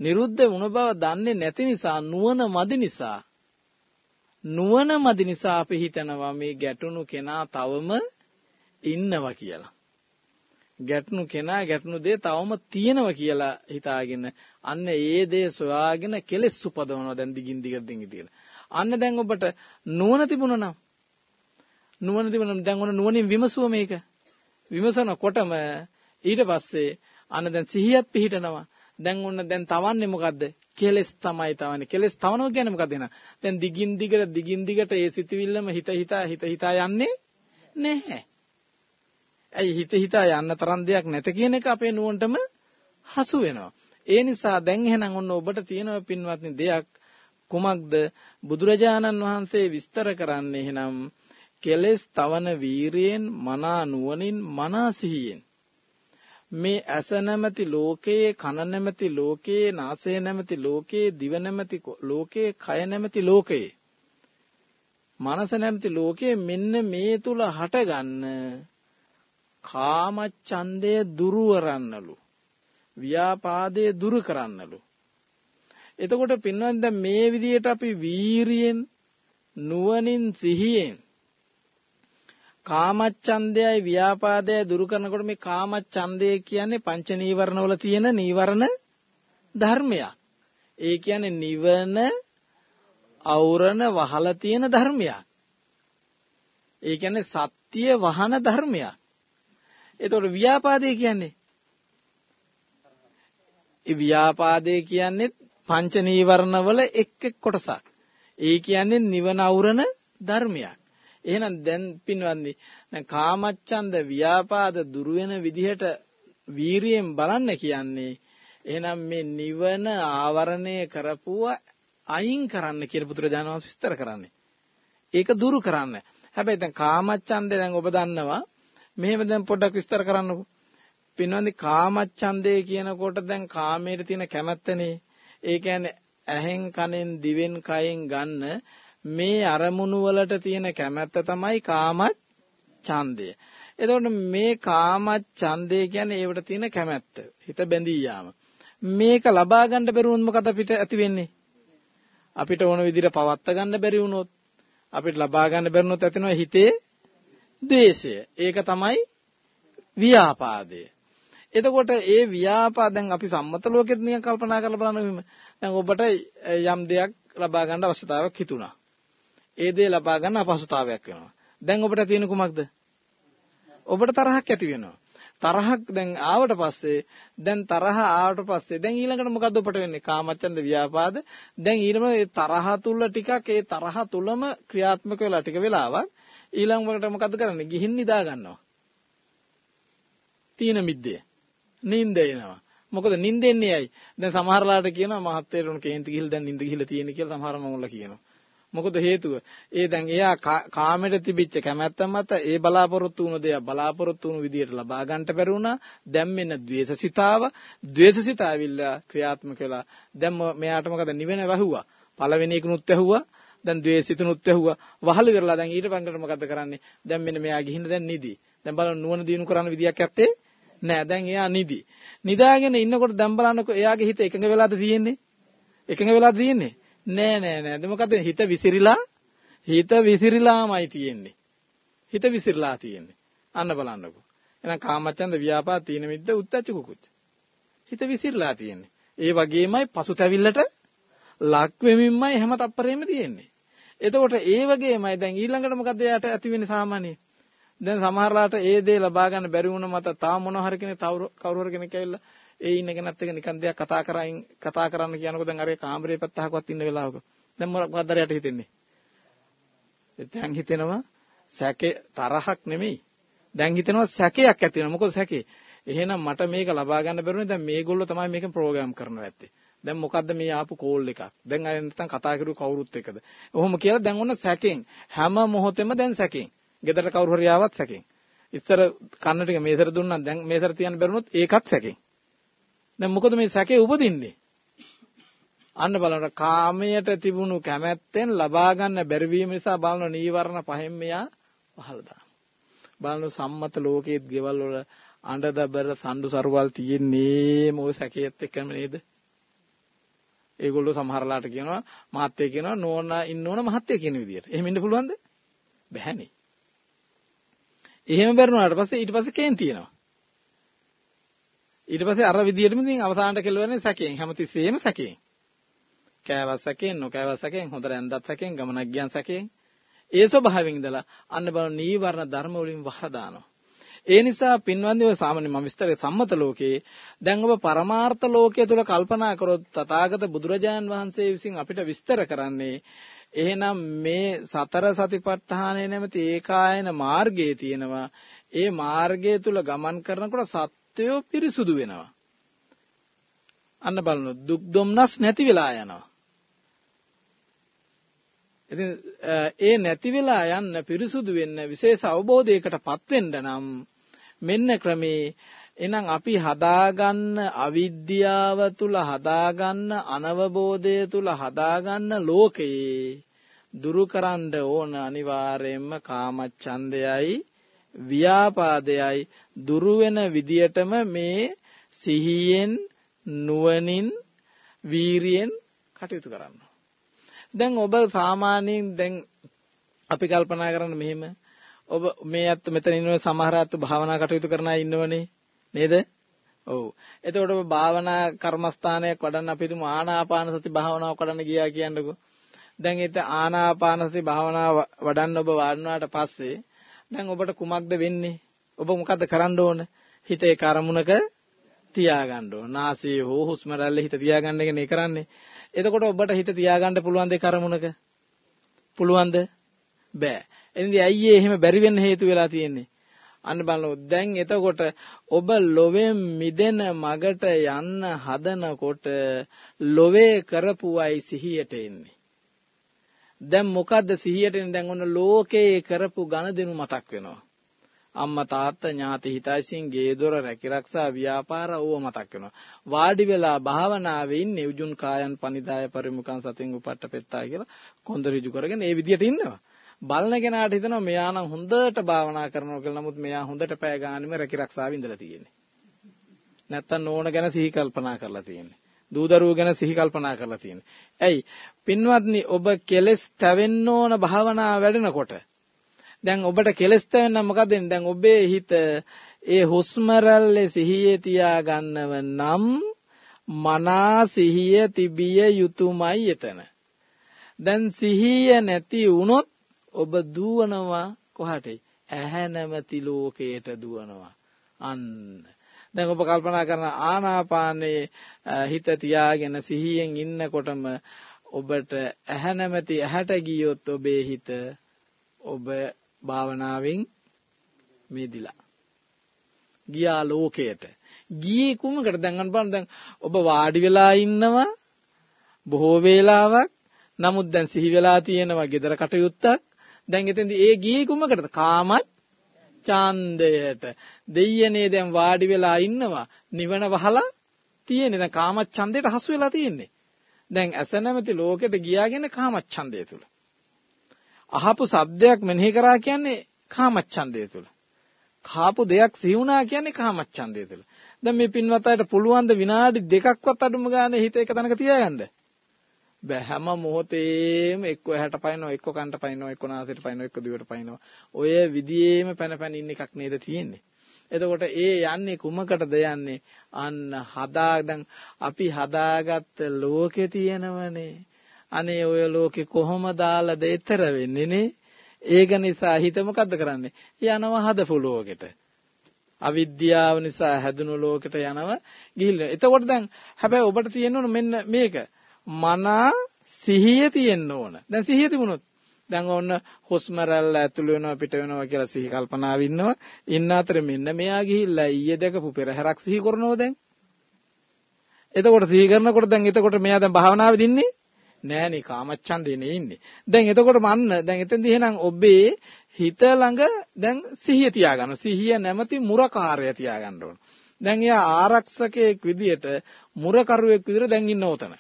නිරුද්ධ වුණ බව දන්නේ නැති නිසා නුවණ මදි නිසා නුවණ මදි නිසා අපි හිතනවා මේ ගැටුණු කෙනා තවම ඉන්නවා කියලා. ගැටුණු කෙනා ගැටුණු දේ තවම තියෙනවා කියලා හිතාගෙන අන්න ඒ දේ සොයාගෙන කෙලෙස් උපදවනවා දැන් දිගින් දිගට දිගින් දිගට. අන්න දැන් ඔබට නුවණ තිබුණා නම් නුවණ තිබුණා දැන් ඔන්න නුවණින් විමසුව මේක. විමසනකොටම ඊට පස්සේ අන්න දැන් සිහියත් පිහිටනවා. දැන් ඔන්න දැන් තවන්නේ මොකද්ද? කෙලස් තමයි තවන්නේ. කෙලස් තවනවා කියන්නේ මොකද්ද එහෙනම්? දැන් දිගින් දිගට දිගින් දිගට ඒ සිතුවිල්ලම හිත හිතා හිත හිතා යන්නේ නැහැ. ඇයි හිත හිතා යන්න තරම් දෙයක් නැත කියන එක අපේ නුවණටම හසු වෙනවා. ඒ නිසා දැන් එහෙනම් ඔන්න ඔබට තියෙනවා පින්වත්නි දෙයක් කුමක්ද බුදුරජාණන් වහන්සේ විස්තර කරන්නේ එහෙනම් කෙලස් තවන වීරියෙන් මනා නුවණින් මනා සිහියෙන් මේ ඇස නැමැති ලෝකයේ කන නැමැති ලෝකයේ නාසය නැමැති ලෝකයේ දිව නැමැති ලෝකයේ කය නැමැති ලෝකයේ. මනස නැමැති ලෝකයේ මෙන්න මේ තුල හටගන්න කාමච්ඡන්දය දුරු කරන්නලු ව්‍යාපාදයේ දුරු කරන්නලු. එතකොට පින්වත් දැන් මේ විදිහට අපි වීරියෙන් නුවණින් සිහියෙන් කාමච්ඡන්දයයි ව්‍යාපාදයයි දුරු කරනකොට මේ කාමච්ඡන්දය කියන්නේ පංච නීවරණවල තියෙන නීවරණ ධර්මයක්. ඒ කියන්නේ නිවන අවරණ වහලා තියෙන ධර්මයක්. ඒ කියන්නේ සත්‍ය වහන ධර්මයක්. එතකොට ව්‍යාපාදේ කියන්නේ ඒ ව්‍යාපාදේ කියන්නේ පංච නීවරණවල එක් එක් කොටසක්. ඒ කියන්නේ නිවන අවරණ ධර්මයක්. එහෙනම් දැන් පින්වත්නි දැන් කාමච්ඡන්ද ව්‍යාපාද දුරු වෙන විදිහට වීරියෙන් බලන්න කියන්නේ එහෙනම් මේ නිවන ආවරණය කරපුව අයින් කරන්න කියලා බුදුරජාණන් වහන්සේ විස්තර කරන්නේ. ඒක දුරු කරන්න. හැබැයි දැන් කාමච්ඡන්දේ දැන් ඔබ දන්නවා. මෙහෙම දැන් පොඩ්ඩක් විස්තර කරන්නකෝ. පින්වන්දි කාමච්ඡන්දේ කියනකොට දැන් කාමයට තියෙන කැමැත්තනේ. ඒ කියන්නේ ඇහෙන් කනෙන් දිවෙන් කයෙන් ගන්න මේ අරමුණු වලට තියෙන කැමැත්ත තමයි කාමච්ඡන්දය. එතකොට මේ කාමච්ඡන්දේ කියන්නේ ඒවට තියෙන කැමැත්ත. හිත බැඳී යාම. මේක ලබා ගන්න බැරුවොත් මොකද අපිට ඇති වෙන්නේ? අපිට ඕන විදිහට පවත්ත ගන්න බැරි වුණොත් අපිට ලබා ගන්න බැරිනොත් ඇතිවෙනවා හිතේ ද්වේෂය. ඒක තමයි ව්‍යාපාදය. එතකොට ඒ ව්‍යාපාදෙන් අපි සම්මත ලෝකෙත් නිකන් කල්පනා කරලා බලන්න දැන් ඔබට යම් දෙයක් ලබා ගන්න අවශ්‍යතාවයක් හිතුණා. ඒ දේ ලබා ගන්න අපහසුතාවයක් වෙනවා. දැන් ඔබට තියෙන කුමක්ද? ඔබට තරහක් ඇති වෙනවා. තරහක් දැන් ආවට පස්සේ දැන් තරහ ආවට පස්සේ දැන් ඊළඟට මොකද්ද ඔබට වෙන්නේ? කාමච්ඡන්ද ව්‍යාපාද. දැන් ඊළඟ තරහ තුල ටිකක් ඒ තරහ තුලම ක්‍රියාත්මක වෙලා ටික වෙලාවක් ඊළඟට මොකද්ද කරන්නේ? ගිහින් නිදා ගන්නවා. තීන මිද්දේ. නිින්ද එනවා. මොකද නිින්ද එන්නේ ඇයි? දැන් සමහරලාට කියනවා මහත්තයට උන් කේන්ති ගිහිල්ලා දැන් නිින්ද ගිහිල්ලා තියෙන කියලා සමහර මමුල්ලා කියනවා. මොකද හේතුව? ඒ දැන් එයා කාමයට තිබිච්ච කැමැත්ත මත ඒ බලාපොරොත්තු වුණු දේ බලාපොරොත්තු වුණු විදියට ලබා ගන්නට බැරුණා. දැන් මෙන්න ද්වේෂසිතාව, ද්වේෂසිත ඇවිල්ලා ක්‍රියාත්මක වෙලා දැන් මෙයාට මොකද නිවෙන වැහුවා. පළවෙනි එකනුත් ඇහුවා. දැන් ද්වේෂිතුනුත් ඇහුවා. වහල කරලා දැන් ඊට පංගකට මොකද කරන්නේ? දැන් මෙන්න මෙයා ගිහින් දැන් නිදි. දැන් බලන්න නුවණ දිනු කරන්න විදියක් ඇත්තේ නෑ. දැන් එයා නිදි. නිදාගෙන ඉන්නකොට දැන් බලන්නකො එයාගේ හිත එකඟ වෙලාද තියෙන්නේ? එකඟ වෙලාද තියෙන්නේ? නෑ නෑ නෑ. මොකද හිත විසිරිලා හිත විසිරිලාමයි තියෙන්නේ. හිත විසිරලා තියෙන්නේ. අන්න බලන්නකෝ. එහෙනම් කාමච්ඡන්ද ව්‍යාපාද තීන මිද්ද උත්තච්ච කුකුච්ච. හිත විසිරලා තියෙන්නේ. ඒ වගේමයි පසුතැවිල්ලට ලක් වෙමින්මයි හැම තප්පරෙම තියෙන්නේ. එතකොට ඒ වගේමයි දැන් ඊළඟට මොකද එයාට ඇති වෙන්නේ සාමාන්‍යයෙන්? දැන් සමහරලාට ඒ දේ ලබා ගන්න බැරි වුණ මත තාම මොන හරි කෙනෙක් කවුරු හරි කෙනෙක් ඇවිල්ලා ඒ ඉන්න කෙනත් එක නිකන් දෙයක් කතා කරයින් කතා කරන්න කියනකොට දැන් අර කාමරේ පැත්තකවත් ඉන්න වෙලාවක. දැන් මොකක්ද අරයට හිතෙන්නේ? දැන් හිතෙනවා සැකේ තරහක් නෙමෙයි. දැන් හිතෙනවා සැකයක් ඇති වෙනවා. මොකද සැකේ? එහෙනම් මට මේක ලබා ගන්න බැරුනේ දැන් මේගොල්ලෝ තමයි මේක ප්‍රෝග්‍රෑම් කරනවා ඇත්තේ. දැන් මොකද්ද මේ ආපු කෝල් එකක්? දැන් අය නැත්තම් කතා කරු කවුරුත් එක්කද ඔහොම කියලා දැන් ඔන්න සැකෙන්. හැම මොහොතෙම දැන් සැකෙන්. ගෙදර කවුරු හරි ආවත් සැකෙන්. ඉස්සර කන්න ටික මේසර දුන්නා දැන් මේසර තියන්න බැරුණොත් ඒකත් සැකෙන්. දැන් මොකද මේ සැකේ උපදින්නේ? අන්න බලන්න කාමයට තිබුණු කැමැත්තෙන් ලබා ගන්න බැරි වීම නිසා බලන නීවරණ පහෙන් මෙයා පහළ දානවා. බලන සම්මත ලෝකයේත් ගෙවල් වල අඬ දබර සම්ඩු සරුවල් තියෙන්නේ මොකද සැකේත් එක්කම නේද? ඒගොල්ලෝ සමහරලාට කියනවා මහත්ය කියනවා නෝනා ඉන්න ඕන මහත්ය කියන විදියට. එහෙම ඉන්න පුළුවන්ද? බැහැනේ. එහෙම බැරුණාට පස්සේ ඊට පස්සේ කේන් තියෙනවා. ඊට පස්සේ අර විදියටම ඉතින් අවසානට කෙලවන්නේ සැකයෙන් හැමතිස්සෙම සැකයෙන්. කෑවත් සැකයෙන් නොකෑවත් සැකයෙන් හොඳ රැන්දත් සැකයෙන් ගමනක් ගියන් සැකයෙන් ඒ ස්වභාවයෙන් ඉඳලා අන්න බලන නීවරණ ධර්ම වලින් වහ දානවා. ඒ නිසා පින්වන්දිව සාමාන්‍ය මම විස්තරේ සම්මත ලෝකේ දැන් ඔබ පරමාර්ථ ලෝකයේ තුල කල්පනා කරොත් තථාගත බුදුරජාන් වහන්සේ විසින් අපිට විස්තර කරන්නේ එහෙනම් මේ සතර සතිපට්ඨානය නැමැති ඒකායන මාර්ගයේ තියෙනවා ඒ මාර්ගය තුල ගමන් කරනකොට සත් සත්වයෝ පිරිසුදු වෙනවා. අන්න බලන්න දුක් දුම්නස් නැති වෙලා යනවා. ඉතින් ඒ නැති වෙලා යන්න පිරිසුදු වෙන්න විශේෂ අවබෝධයකටපත් වෙන්න නම් මෙන්න ක්‍රමේ එහෙනම් අපි හදාගන්න අවිද්‍යාව තුල හදාගන්න අනවබෝධය තුල හදාගන්න ලෝකයේ දුරු කරන්න ඕන අනිවාර්යයෙන්ම කාමච්ඡන්දයයි ව්‍යාපාදයයි දුරු වෙන විදියටම මේ සිහියෙන් නුවණින් වීරියෙන් කටයුතු කරන්න. දැන් ඔබ සාමාන්‍යයෙන් දැන් අපි කල්පනා කරන මෙහෙම ඔබ මේ අත් මෙතන ඉන්න සමහර අත් භාවනා කටයුතු කරන අය ඉන්නවනේ නේද? ඔව්. එතකොට ඔබ භාවනා කර්මස්ථානයක් වඩන්න අපි තුමු ආනාපාන සති භාවනාව කරන්න ගියා කියන්නකෝ. දැන් ඒත් ආනාපානසති භාවනාව වඩන්න ඔබ වාඩුණාට පස්සේ දැන් ඔබට කුමක්ද වෙන්නේ? ඔබ මොකද්ද කරන්න ඕන? හිතේ කරමුණක තියාගන්න ඕන. නාසයේ හෝ හුස්ම රැල්ලේ හිත තියාගන්න එකනේ කරන්නේ. එතකොට ඔබට හිත තියාගන්න පුළුවන් දෙ කරමුණක? පුළුවන්ද? බෑ. එනිදි ඇයි එහෙම බැරි වෙන්න හේතු වෙලා තියෙන්නේ? අන්න බලන්න දැන් එතකොට ඔබ ලොවෙන් මිදෙන මගට යන්න හදනකොට ලොවේ කරපුවයි සිහියට එන්නේ. දැන් මොකද්ද සිහියට එන්නේ? දැන් ඔන්න ලෝකේ කරපු ගනුදෙනු මතක් වෙනවා. අම්මා තාත්තා ඥාති හිතයිසින් ගේ දොර රැකිරක්ෂා ව්‍යාපාර ඕව මතක් වෙනවා. වාඩි වෙලා භාවනාවේ ඉන්නේ උජුන් කායන් පනිදාය පරිමුඛං සතින් උපට්ඨපෙත්තා කියලා කොන්ද ඍජු කරගෙන ඒ විදියට ඉන්නවා. බලන කෙනාට හිතනවා මෙයා නම් හොඳට භාවනා කරනවා කියලා. නමුත් මෙයා හොඳට පැය ගානෙම රැකිරක්ෂාව ඉඳලා තියෙන්නේ. නැත්තම් නෝන ගැන සිහි කල්පනා කරලා තියෙන්නේ. දූ දරුවෝ ගැන සිහි කල්පනා කරලා තියෙන්නේ. ඇයි? පින්වත්නි ඔබ කෙලස් තැවෙන්න ඕන භාවනාව වැඩෙනකොට දැන් ඔබට කෙලස් තැවෙන්න මොකද දැන් ඔබේ හිත ඒ හුස්ම රැල්ලේ සිහියේ තියා ගන්නව නම් මනා සිහිය තිබිය යුතුයමයි එතන. දැන් සිහිය නැති වුණොත් ඔබ දුවනවා කොහට? ඇහැ නැමැති ලෝකයට දුවනවා. අන්න. දැන් ඔබ කල්පනා කරන ආනාපානයේ හිත තියාගෙන සිහියෙන් ඉන්නකොටම ඔබට ඇහැ නැමැති ඇහැට ගියොත් ඔබේ හිත ඔබ භාවනාවෙන් මිදිලා. ගියා ලෝකයට. ගියේ කුමකට දැන් අන්න දැන් ඔබ වාඩි වෙලා ඉන්නවා බොහෝ වේලාවක් නමුත් දැන් සිහි වෙලා තියෙනවා gedara කටයුත්තක් දැන් එතෙන්දී ඒ ගියේ කුමකටද? කාමත් ඡන්දයට. දෙයියනේ දැන් වාඩි වෙලා ඉන්නවා. නිවන වහලා තියෙන්නේ. දැන් කාමත් ඡන්දයට හසු වෙලා තියෙන්නේ. දැන් ඇස නැමැති ලෝකෙට ගියාගෙන කාමත් ඡන්දය තුල. අහපු සද්දයක් මෙනෙහි කරා කියන්නේ කාමත් ඡන්දය තුල. කාපු දෙයක් සිහුණා කියන්නේ කාමත් ඡන්දය තුල. දැන් මේ පින්වත් අයට පුළුවන් ද විනාඩි දෙකක්වත් අඩුම ගානේ හිත එක තැනක තියාගන්න. බෑ හැම මොහොතේම එක්ක ඇහැට පයින්නවා එක්ක කන්ට පයින්නවා එක්ක නාසයට පයින්නවා එක්ක දිවට පයින්නවා. ඔය විදියේම පැන පැන ඉන්න එකක් නේද තියෙන්නේ. එතකොට ඒ යන්නේ කුමකටද යන්නේ? අන්න හදා දැන් අපි හදාගත්ත ලෝකේ තියෙනවනේ. අනේ ඔය ලෝකේ කොහොම දාලාද ඊතර වෙන්නේ නේ? ඒක නිසා හිත මොකද්ද කරන්නේ? යනවා හදපු ලෝකෙට. අවිද්‍යාව නිසා හැදුණු ලෝකෙට යනවා ගිහිල්ලා. එතකොට දැන් හැබැයි ඔබට තියෙන්න මෙන්න මේක. මනා සිහිය තියෙන්න ඕන. දැන් සිහිය තිබුණොත් දැන් ඔන්න හුස්ම රැල්ල ඇතුළු වෙනවා පිට වෙනවා කියලා සිහි කල්පනාව ඉන්නවා. ඉන්න අතරේ මෙන්න මෙයා ගිහිල්ලා ඊයේ දැකපු පෙරහැරක් සිහි කරනවා දැන්. එතකොට සිහි කරනකොට දැන් එතකොට මෙයා දැන් භාවනාවෙ ඉන්නේ නෑනේ කාමච්ඡන්දේ නේ ඉන්නේ. දැන් එතකොට මන්න දැන් එතෙන්දී එහෙනම් ඔබේ හිත ළඟ දැන් සිහිය තියාගන්න. සිහිය නැමැති මුරකාරය තියාගන්න ඕන. දැන් එයා ආරක්ෂකයෙක් විදියට මුරකරුවෙක් විදියට දැන් ඉන්න උතන.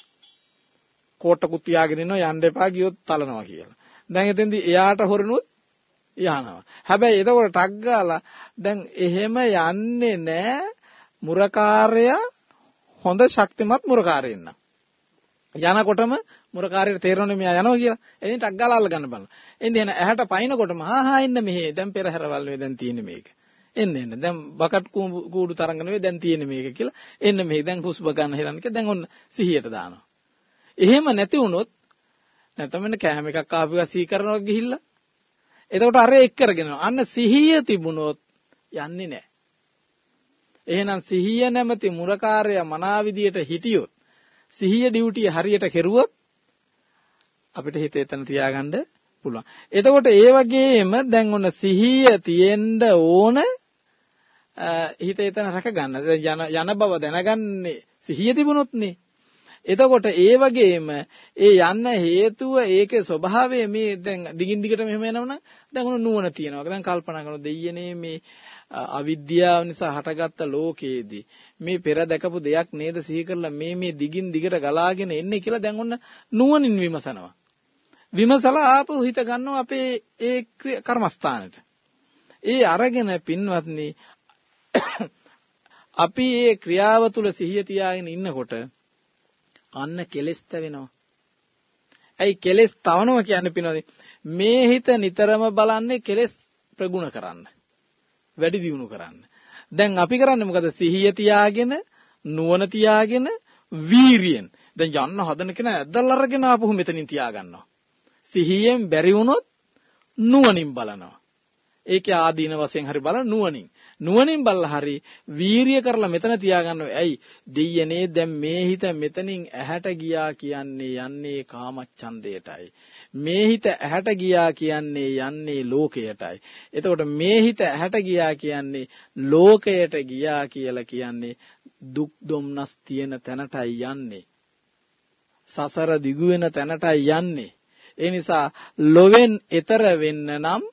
කෝට්ටකුත් තියාගෙන ඉන්නවා යන්න එපා ගියොත් තලනවා කියලා. දැන් එතෙන්දී එයාට හොරනුත් යනවා. හැබැයි එතකොට ටක් ගාලා දැන් එහෙම යන්නේ නැහැ මුරකාරය හොඳ ශක්තිමත් මුරකාරයෙක් නම්. යනකොටම මුරකාරයට තේරෙන්නේ මෙයා යනවා කියලා. එනින් ටක් ගාලා අල්ල ගන්න බලන්න. එන්නේ එන ඇහැට පයින්නකොටම හා හා ඉන්න මෙහෙ දැන් පෙරහැරවල් වේ දැන් තියෙන්නේ මේක. එන්න එන්න දැන් බකට් කූඩු තරංග නෙවෙයි දැන් තියෙන්නේ මේක කියලා. එන්න මෙහෙ දැන් හුස්බ ගන්න හෙලන්න කියලා දැන් ඔන්න සිහියට දානවා. එහෙම නැති වුණොත් නැත්නම් මෙන්න කෑම එකක් ආපු එක සී කරනවා ගිහිල්ලා එතකොට අර එක් කරගෙන අන්න සිහිය තිබුණොත් යන්නේ නැහැ. එහෙනම් සිහිය නැමැති මුරකාරය මනා විදියට හිටියොත් සිහිය ඩියුටිය හරියට කෙරුවොත් අපිට හිත එතන තියාගන්න පුළුවන්. එතකොට ඒ වගේම දැන් ඔන්න සිහිය තියෙන්න ඕන හිත එතන රැක ගන්න. යන බව දැනගන්නේ සිහිය තිබුණොත්නේ. එතකොට ඒ වගේම ඒ යන්න හේතුව ඒකේ ස්වභාවය මේ දැන් දිගින් දිගට මෙහෙම යනවනම් දැන් උන නුවණ තියෙනවා. දැන් කල්පනා කරනවා දෙයියනේ මේ අවිද්‍යාව නිසා හටගත්ත ලෝකයේදී මේ පෙර දැකපු දෙයක් නේද සිහි කරලා මේ මේ දිගින් දිගට ගලාගෙන එන්නේ කියලා දැන් ඔන්න නුවණින් විමසනවා. විමසලා ආපහු හිත ගන්නවා අපේ ඒ කර්මස්ථානෙට. ඒ අරගෙන පින්වත්නි අපි මේ ක්‍රියාව තුල සිහිය තියාගෙන ඉන්නකොට අන්න කෙලස් තවෙනවා. ඇයි කෙලස් තවනවා කියන්නේ පිනවද? මේ හිත නිතරම බලන්නේ කෙලස් ප්‍රගුණ කරන්න. වැඩි දියුණු කරන්න. දැන් අපි කරන්නේ මොකද? සිහිය තියාගෙන, නුවණ තියාගෙන, වීරියෙන්. දැන් යන්න හදන කෙනා ඇදලා අරගෙන ආපහු මෙතනින් තියාගන්නවා. සිහියෙන් බැරි වුණොත් නුවණින් බලනවා. ඒකේ ආදීන වශයෙන් හරි බලන නුවණින්. නුවණින් බලලා හරි වීරිය කරලා මෙතන තියාගන්නවා. ඇයි දෙයයනේ දැන් මේ හිත මෙතනින් ඇහැට ගියා කියන්නේ යන්නේ කාමච්ඡන්දයටයි. මේ හිත ඇහැට ගියා කියන්නේ යන්නේ ලෝකයටයි. එතකොට මේ හිත ඇහැට ගියා කියන්නේ ලෝකයට ගියා කියලා කියන්නේ දුක් දුම්නස් තියෙන තැනටයි යන්නේ. සසර දිගු වෙන තැනටයි යන්නේ. ඒ නිසා ලොවෙන් ඈතර වෙන්න නම්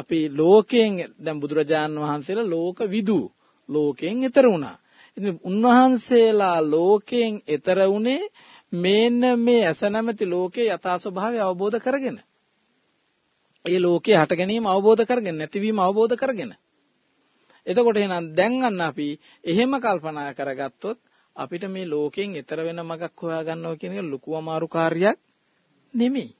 අපි ලෝකයෙන් දැන් බුදුරජාන් වහන්සේලා ලෝක විදු ලෝකයෙන් ඈතර වුණා. ඉතින් උන්වහන්සේලා ලෝකයෙන් ඈතර වුණේ මේන්න මේ ඇස නැමැති ලෝකේ යථා ස්වභාවය අවබෝධ කරගෙන. ඒ ලෝකේ හට ගැනීම අවබෝධ කරගෙන නැතිවීම අවබෝධ කරගෙන. එතකොට එහෙනම් දැන් අන්න අපි එහෙම කල්පනා කරගත්තොත් අපිට මේ ලෝකයෙන් ඈතර වෙන මගක් හොයාගන්නවා කියන එක ලොකු අමාරු කාර්යයක් නෙමෙයි.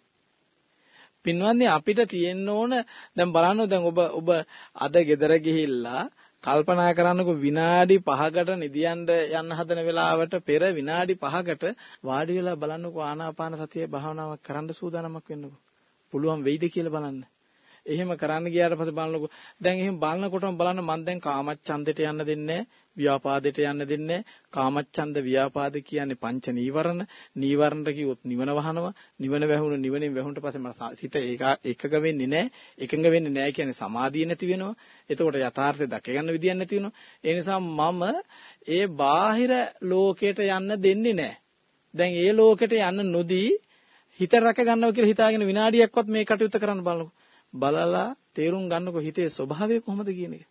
පින්වත්නි අපිට තියෙන්න ඕන දැන් බලන්න දැන් ඔබ ඔබ අද ගෙදර ගිහිල්ලා කල්පනා කරන්නකො විනාඩි 5කට නිදියන්න යන්න හදන වෙලාවට පෙර විනාඩි 5කට වාඩි වෙලා බලන්නකො ආනාපාන සතිය භාවනාවක් කරන්න සූදානමක් වෙන්නකො. පුළුවන් වෙයිද කියලා බලන්න. එහෙම කරන්න ගියාට පස්සේ බලනකො දැන් එහෙම බලනකොටම බලන්න මම දැන් කාමච්ඡන්දෙට යන්න දෙන්නේ ව්‍යාපාදයට යන්න දෙන්නේ කාමච්ඡන්ද ව්‍යාපාද කියන්නේ පංච නීවරණ. නීවරණට කිව්වොත් නිවන වහනවා. නිවන වැහුණු නිවනින් වැහුණට පස්සේ මට හිත ඒක එකක වෙන්නේ නැහැ. එකඟ වෙන්නේ නැහැ කියන්නේ සමාධිය නැති වෙනවා. එතකොට යථාර්ථය දැක ගන්න විදියක් නැති වෙනවා. ඒ නිසා මම ඒ බාහිර ලෝකයට යන්න දෙන්නේ නැහැ. දැන් ඒ ලෝකෙට යන්න නොදී හිත රැක ගන්නවා කියලා හිතාගෙන විනාඩියක්වත් මේ කටයුත්ත කරන්න බලනකො. බලලා තේරුම් ගන්නකො හිතේ ස්වභාවය කොහොමද කියන එක.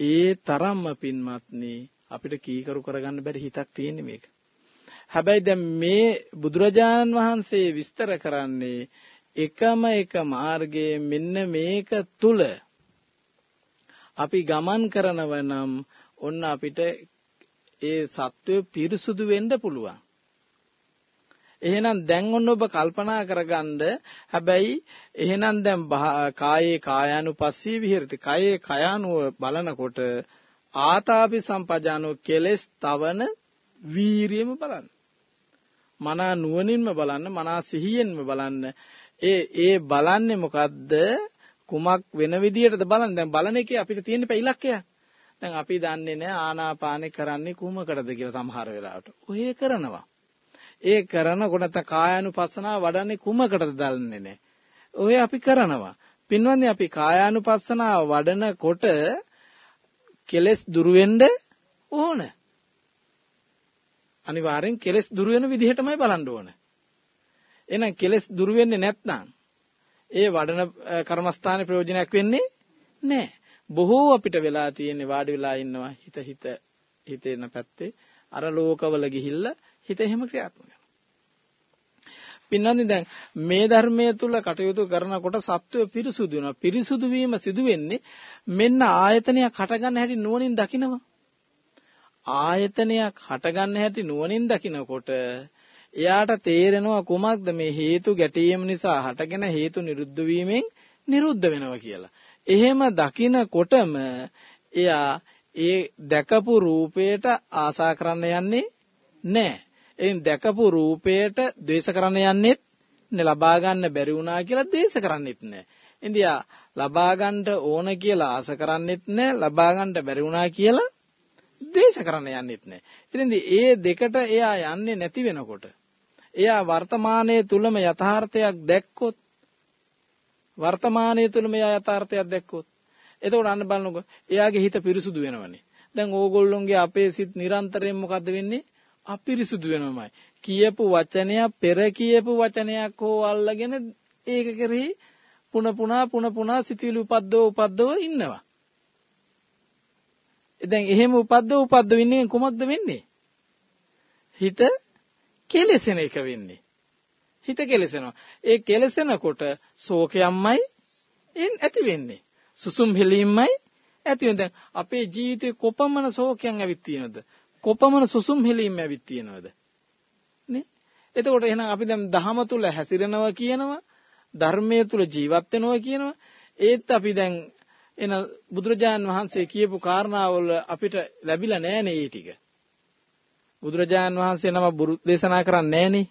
ඒ තරම්ම පින්වත්නි අපිට කීකරු කරගන්න බැරි හිතක් තියෙන්නේ මේක. හැබැයි දැන් මේ බුදුරජාණන් වහන්සේ විස්තර කරන්නේ එකම එක මාර්ගයේ මෙන්න මේක තුල අපි ගමන් කරනව නම් ඔන්න අපිට ඒ සත්වය පිරිසුදු වෙන්න පුළුවන්. එහෙනම් දැන් ඔන්න ඔබ කල්පනා කරගන්න. හැබැයි එහෙනම් දැන් කායේ කායානුපස්සී විහෙරති. කායේ කයානුව බලනකොට ආතාපි සම්පජානෝ කෙලස් තවන වීරියම බලන්න. මනා නුවණින්ම බලන්න මනා සිහියෙන්ම බලන්න. ඒ ඒ බලන්නේ මොකද්ද? කුමක් වෙන විදියටද බලන්න? දැන් බලන එකේ අපිට තියෙන ඉලක්කයක් දැන් අපි දන්නේ නැහැ ආනාපානේ කරන්නේ කුමකටද කියලා සමහර වෙලාවට. ඔය කරනවා. ඒ කරනකොට කායානුපස්සනාව වඩන්නේ කුමකටද දන්නේ නැහැ. ඔය අපි කරනවා. පින්වත්නි අපි කායානුපස්සනාව වඩනකොට කෙලස් දුරු වෙන්න ඕන. අනිවාර්යෙන් කෙලස් දුරු වෙන විදිහටමයි බලන්න ඕන. එහෙනම් කෙලස් දුරු වෙන්නේ නැත්නම් ඒ වඩන කර්මස්ථානේ ප්‍රයෝජනයක් වෙන්නේ නැහැ. බොහෝ අපිට වෙලා තියෙන්නේ වාඩි වෙලා ඉන්නවා හිත හිත හිතේන පැත්තේ අර ලෝකවල ගිහිල්ලා හිත එහෙම ක්‍රියාත්මක වෙනවා. පින්නන්නේ දැන් මේ ධර්මයේ තුල කටයුතු කරනකොට සත්වය පිරිසුදු වෙනවා. පිරිසුදු වීම සිදු වෙන්නේ මෙන්න ආයතනයක් හටගන්න හැටි නුවණින් දකිනවා. ආයතනයක් හටගන්න හැටි නුවණින් දකිනකොට එයාට තේරෙනවා කුමක්ද මේ හේතු ගැටීම නිසා හටගෙන හේතු නිරුද්ධ වීමෙන් නිරුද්ධ වෙනවා කියලා. එහෙම දකිනකොටම එයා ඒ දැකපු රූපයට ආසා කරන්න යන්නේ නැහැ. එයින් දැකපු රූපයට ද්වේෂ කරන්න යන්නෙත් නේ ලබා ගන්න බැරි වුණා කියලා ද්වේෂ කරන්නෙත් නෑ. ඉන්දියා ලබා ගන්න ඕන කියලා ආස කරන්නෙත් නෑ ලබා ගන්න බැරි වුණා කියලා ද්වේෂ කරන්න යන්නෙත් නෑ. ඉතින් ඒ දෙකට එයා යන්නේ නැති වෙනකොට එයා වර්තමානයේ තුලම යථාර්ථයක් දැක්කොත් වර්තමානයේ තුලම එයා යථාර්ථයක් දැක්කොත් එතකොට අන්න බලනකො එයාගේ හිත පිරිසුදු වෙනවනේ. දැන් ඕගොල්ලොන්ගේ අපේ සිත් නිරන්තරයෙන් මොකද්ද වෙන්නේ? අපිරිසුදු වෙනවමයි. කියපු වචනයක් පෙර කියපු වචනයක් හෝ අල්ලගෙන ඒක කෙරෙහි පුන පුනා පුන පුනා සිතිවිලි උපද්දව උපද්දව ඉන්නවා. දැන් එහෙම උපද්දව උපද්දව ඉන්නේ කොහොමද වෙන්නේ? හිත කෙලෙසෙන එක වෙන්නේ. හිත කෙලෙසෙනවා. ඒ කෙලෙසෙනකොට ශෝකයම්මයි එන් ඇති වෙන්නේ. සුසුම් හෙලීමයි ඇති වෙන දැන් අපේ ජීවිතේ කොපමණ ශෝකයන් ඇවිත් තියෙනවද කොපමණ සුසුම් හෙලීම් ඇවිත් තියෙනවද නේ එතකොට එහෙනම් අපි දැන් දහම තුල හැසිරෙනවා කියනවා ධර්මයේ තුල ජීවත් වෙනවා කියනවා ඒත් අපි දැන් එන බුදුරජාන් වහන්සේ කියපු කාරණාවල අපිට ලැබිලා නැහනේ ඒ ටික බුදුරජාන් වහන්සේ නම බුරු දේශනා කරන්නේ නැහනේ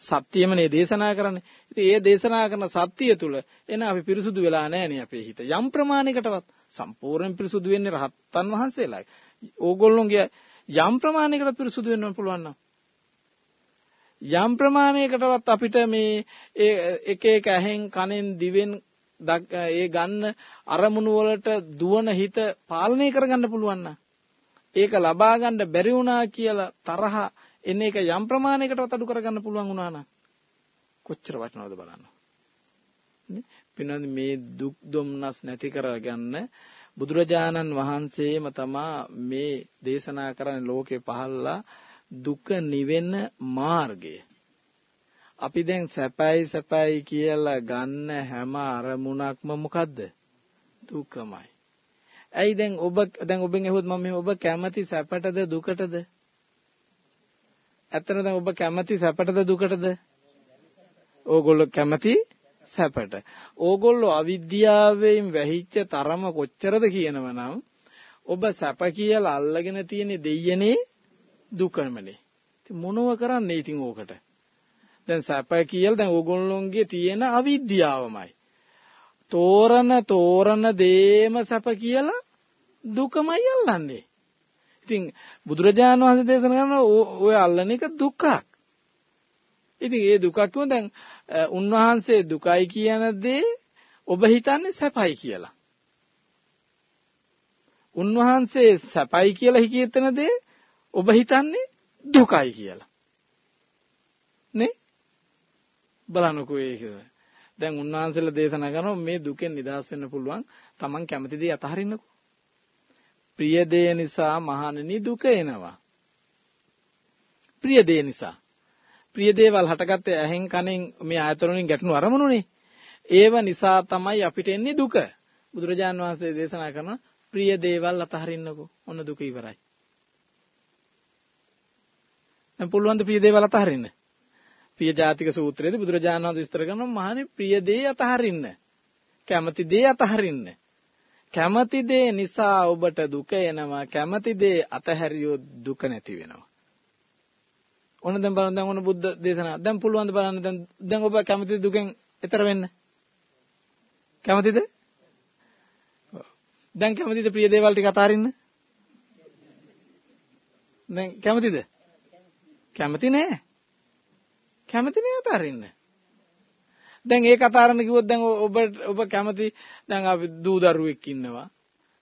සත්‍යයමනේ දේශනා කරන්නේ. ඉතින් ඒ දේශනා කරන සත්‍යය තුල එන අපි පිරිසුදු වෙලා නැහනේ අපේ හිත. යම් ප්‍රමාණයකටවත් සම්පූර්ණ පිරිසුදු වෙන්නේ රහත්තන් වහන්සේලායි. ඕගොල්ලෝගේ යම් ප්‍රමාණයකට පිරිසුදු වෙන්න පුළුවන් නම් යම් ප්‍රමාණයකටවත් අපිට මේ එක එක ඇහෙන් කනෙන් දිවෙන් ඒ ගන්න අරමුණු වලට දුවන හිත පාලනය කරගන්න පුළුවන් නම් ඒක ලබා ගන්න බැරි වුණා කියලා තරහ එන එක යම් ප්‍රමාණයකටවත් අඩු කරගන්න පුළුවන් වුණා නම් කොච්චර වටිනවද බලන්න. නේ? පින්නත් මේ දුක් දුම්නස් නැති කරගන්න බුදුරජාණන් වහන්සේම තමා මේ දේශනා කරන්නේ ලෝකේ පහළලා දුක නිවෙන මාර්ගය. අපි දැන් සැපයි සැපයි කියලා ගන්න හැම අරමුණක්ම මොකද්ද? දුකමයි. ඇයි දැන් ඔබ දැන් ඔබෙන් ඇහුවොත් මම ඔබ කැමති සැපටද දුකටද? ඇත්තට දැන් ඔබ කැමති සැපටද දුකටද? ඕගොල්ලෝ කැමති සැපට. ඕගොල්ලෝ අවිද්‍යාවෙන් වැහිච්ච තරම කොච්චරද කියනවනම් ඔබ සැප කියලා අල්ලගෙන තියෙන දෙයනේ දුකමනේ. ඉතින් මොනව කරන්නේ ඉතින් ඕකට? දැන් සැප කියලා දැන් ඕගොල්ලොන්ගේ තියෙන අවිද්‍යාවමයි. තෝරන තෝරන දේම සැප කියලා දුකමයි අල්ලන්නේ. ඉතින් බුදුරජාණන් වහන්සේ දේශනා කරන ඔය අල්ලන එක දුකක්. ඉතින් ඒ දුකක් කියුවා දැන් උන්වහන්සේ දුකයි කියන දේ ඔබ හිතන්නේ සැපයි කියලා. උන්වහන්සේ සැපයි කියලා හිතන දේ ඔබ හිතන්නේ දුකයි කියලා. නේ? බලන්නකෝ ඒක. දැන් උන්වහන්සේලා දේශනා කරනවා මේ දුකෙන් නිදහස් වෙන්න පුළුවන් Taman කැමති දේ අතහරින්නකෝ. ප්‍රිය දේ නිසා මහණෙනි දුක එනවා. ප්‍රිය දේ නිසා. ප්‍රිය දේවල් හටගත්තේ ඇහෙන් කනෙන් මේ ආයතන වලින් ගැටුණු අරමුණුනේ. ඒව නිසා තමයි අපිට එන්නේ දුක. බුදුරජාන් වහන්සේ දේශනා කරන ප්‍රිය දේවල් අතහරින්නකෝ. ඔන්න දුක ඉවරයි. දැන් පුළුවන් ද ප්‍රිය දේවල් අතහරින්න? ප්‍රිය ජාතික සූත්‍රයේදී බුදුරජාණන් වහන්සේ විස්තර කරනවා මහණේ ප්‍රිය දේ අතහරින්න. කැමති දේ අතහරින්න. කැමති දේ නිසා ඔබට දුක එනවා. කැමති දේ අතහැරියොත් දුක නැති වෙනවා. ඔන්න දැන් බලන්න දැන් ඔන්න බුද්ධ දේශනා. දැන් පුළුවන් ද බලන්න දැන් දැන් ඔබ කැමති දුකෙන් එතර වෙන්න? කැමතිද? දැන් කැමතිද ප්‍රිය දේවල් ටික අතාරින්න? දැන් කැමතිද? කැමති නෑ. කැමති නෑ අතාරින්න. දැන් ඒක අතාරන්න කිව්වොත් දැන් ඔබ ඔබ කැමති දැන් අපි දූ දරුවෙක් ඉන්නවා.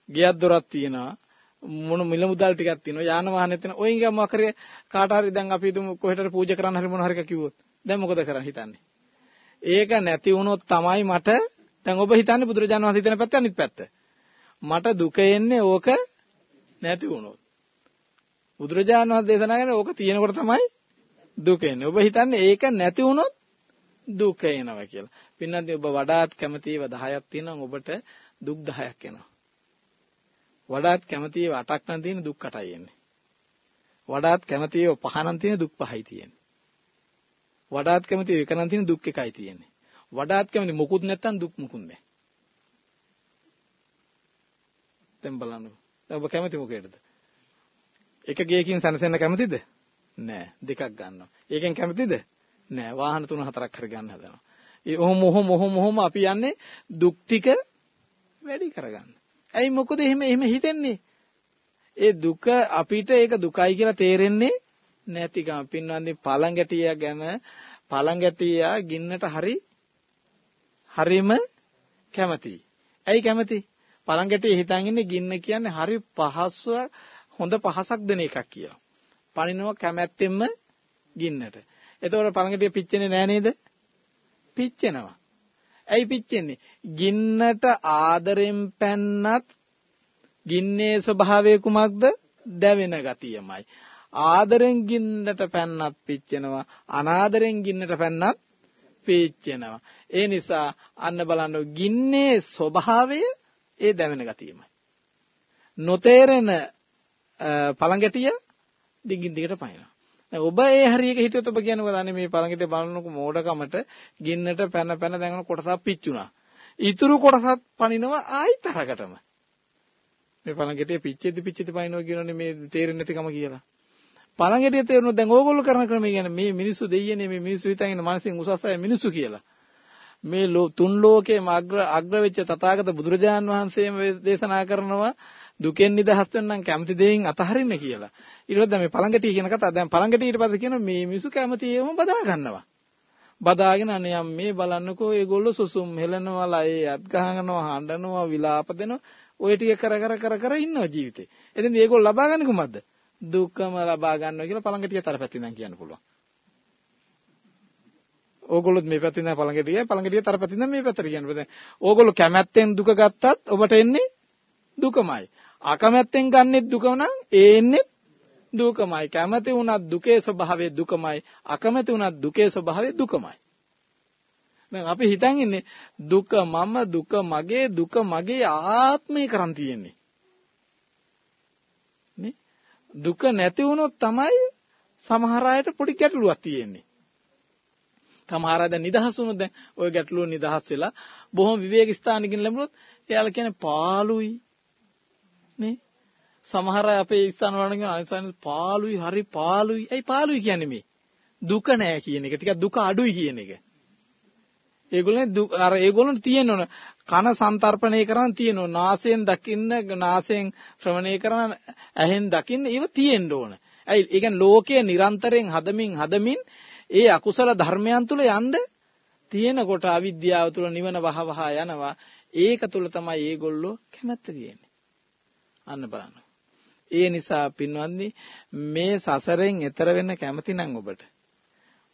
ගෙයක් දොරක් තියෙනවා. මොන මිල මුදල් ටිකක් තියෙනවා. යාන වාහන තියෙනවා. ඔයින් ගම අකරේ කාට හරි දැන් අපි හිතමු කොහෙටද පූජා කරන්න හරි මොන හරි කිව්වොත්. දැන් මොකද කරන්න හිතන්නේ? ඒක නැති වුණොත් තමයි මට දැන් ඔබ හිතන්නේ බුදුරජාණන් වහන්සේ හිතන පැත්ත අනිත් පැත්ත. මට දුක එන්නේ ඕක නැති වුණොත්. බුදුරජාණන් වහන්සේ දේශනා කරන්නේ ඕක තියෙනකොට තමයි දුක එන්නේ. ඔබ හිතන්නේ ඒක නැති වුණොත් දුක එනවා කියලා. පින්නත් ඔබ වඩාත් කැමතිව 10ක් තියෙනවා ඔබට දුක් 10ක් එනවා. වඩාත් කැමතිව 8ක් නම් තියෙන දුක් 8යි එන්නේ. වඩාත් කැමතිව 5 නම් තියෙන දුක් 5යි තියෙන්නේ. වඩාත් කැමතිව 1 නම් තියෙන දුක් 1යි තියෙන්නේ. වඩාත් කැමති මොකුත් නැත්තම් දුක් මොකුත් නැහැ. දැන් බලන්න. ඔබ කැමති මොකේද? එක ගේකින් සැනසෙන්න කැමතිද? නෑ. දෙකක් ගන්නවා. ඒකෙන් කැමතිද? නෑ. වාහන තුන හතරක් හරි ගන්න හදනවා. ඒ ඔහොම ඔහොම ඔහොම ඔහොම අපි යන්නේ දුක් ටික වැඩි කරගන්න. ඇයි මොකද එහෙම එහෙම හිතෙන්නේ? ඒ දුක අපිට ඒක දුකයි කියලා තේරෙන්නේ නැතිකම. පින්වන්දි පළඟැටිය ගැන පළඟැටියා ගින්නට හරි හරිම කැමතියි. ඇයි කැමති? පළඟැටිය හිතන් ඉන්නේ ගින්න කියන්නේ හරි පහසුව හොඳ පහසක් දෙන එකක් කියලා. පණිනවා කැමැත්තෙන්ම ගින්නට. එතකොට පළඟටිය පිච්චෙන්නේ නෑ නේද? පිච්චෙනවා. ඇයි පිච්චෙන්නේ? ගින්නට ආදරෙන් පැන්නත් ගින්නේ ස්වභාවය කුමක්ද? දැවෙන ගතියමයි. ආදරෙන් ගින්නට පැන්නත් පිච්චෙනවා. අනාදරෙන් ගින්නට පැන්නත් පිච්චෙනවා. ඒ නිසා අන්න බලන්න ගින්නේ ස්වභාවය ඒ දැවෙන ගතියමයි. නොතේරෙන පළඟැටිය දිගින් දිගට පනිනවා. දැන් ඔබ ඒ හරියක හිටියොත් ඔබ කියන්නේ මොකද අනේ මේ පළඟැටිය බලනකො මෝඩකමට ගින්නට පැන පැන දැන් කොටසක් පිච්චුණා. ඊතුරු කොටසත් පනිනවා ආයි තරකටම. මේ පළඟැටිය පිච්චෙද්දි පිච්චෙද්දි පනිනවා කියනෝනේ මේ තේරෙන්නේ නැතිකම කියලා. පළඟටිය තේරුණොත් දැන් ඕගොල්ලෝ කරන ක්‍රමය කියන්නේ මේ මිනිස්සු දෙයියනේ මේ මිනිස්සු හිතන් ඉන්න මානසික උසස් අය මිනිස්සු කියලා. මේ තුන් ලෝකේම අග්‍ර අග්‍ර වෙච්ච තථාගත බුදුරජාන් වහන්සේම දේශනා කරනවා දුකෙන් නිදහස් වෙන්න නම් කැමති දෙයින් අතහරින්න කියලා. ඊට පස්සේ මේ පළඟටිය කියන කතාව දැන් පළඟටිය ඊට පස්සේ කියනවා මේ මිනිස්සු කැමති ඒවම බදා ගන්නවා. බදාගෙන අනේ යම් මේ බලන්නකෝ ඒගොල්ලෝ සුසුම් හෙලනවා ලයේ අත් ගහනවා හඬනවා විලාප දෙනවා ඔය ටික කර කර කර කර ඉන්නවා ජීවිතේ. එතෙන් ඒගොල්ලෝ ලබා ගන්නේ කොහමද? දුක්කම ලබා ගන්නවා කියලා පළඟටිය තරපැත්තෙන් නම් කියන්න පුළුවන්. ඕගොල්ලොත් මේ පැත්තෙන් නම් පළඟටිය පළඟටිය තරපැත්තෙන් නම් මේ පැත්තට කියන්න බෑ. ඕගොල්ලෝ කැමැත්තෙන් දුක ගත්තත් ඔබට එන්නේ දුකමයි. අකමැත්තෙන් ගන්නෙත් දුක නම් ඒ එන්නේ දුකමයි. කැමැති වුණත් දුකේ ස්වභාවය දුකමයි. අකමැති වුණත් දුකේ ස්වභාවය දුකමයි. දැන් අපි හිතන් ඉන්නේ දුක මම දුක මගේ දුක මගේ ආත්මය කරන් තියෙන්නේ. නේ? දුක නැති වුණොත් තමයි සමහර අයට පොඩි ගැටලුවක් තියෙන්නේ. සමහර අය දැන් නිදහස් වුණොත් දැන් ওই ගැටලුව නිදහස් වෙලා බොහොම විවේක ස්ථානකින් ලැබුණොත් එයාලා කියන්නේ පාළුයි නේ සමහර අය අපේ ස්ථාන වල කියන අනිසාන පාළුයි හරි පාළුයි. ඇයි පාළුයි කියන්නේ මේ? දුක නෑ කියන එක. ටිකක් දුක අඩුයි කියන එක. ඒගොල්ලෝ අර ඒගොල්ලෝ තියෙන ඕන කන සන්තරපණය කරන් තියෙන ඕන නාසයෙන් දකින්න නාසයෙන් ශ්‍රවණය කරන ඇහෙන් දකින්න ඒව තියෙන්න ඕන. ඇයි ඒ කියන්නේ ලෝකයේ නිරන්තරයෙන් හදමින් හදමින් ඒ අකුසල ධර්මයන් තුල යන්න තියෙනකොට අවිද්‍යාව තුල නිවන වහ වහ යනවා. ඒක තුල තමයි ඒගොල්ලෝ කැමැත්ත තියෙන්නේ. අන්න බලන්න. ඒ නිසා පින්වත්නි මේ සසරෙන් එතර වෙන්න කැමති නම් ඔබට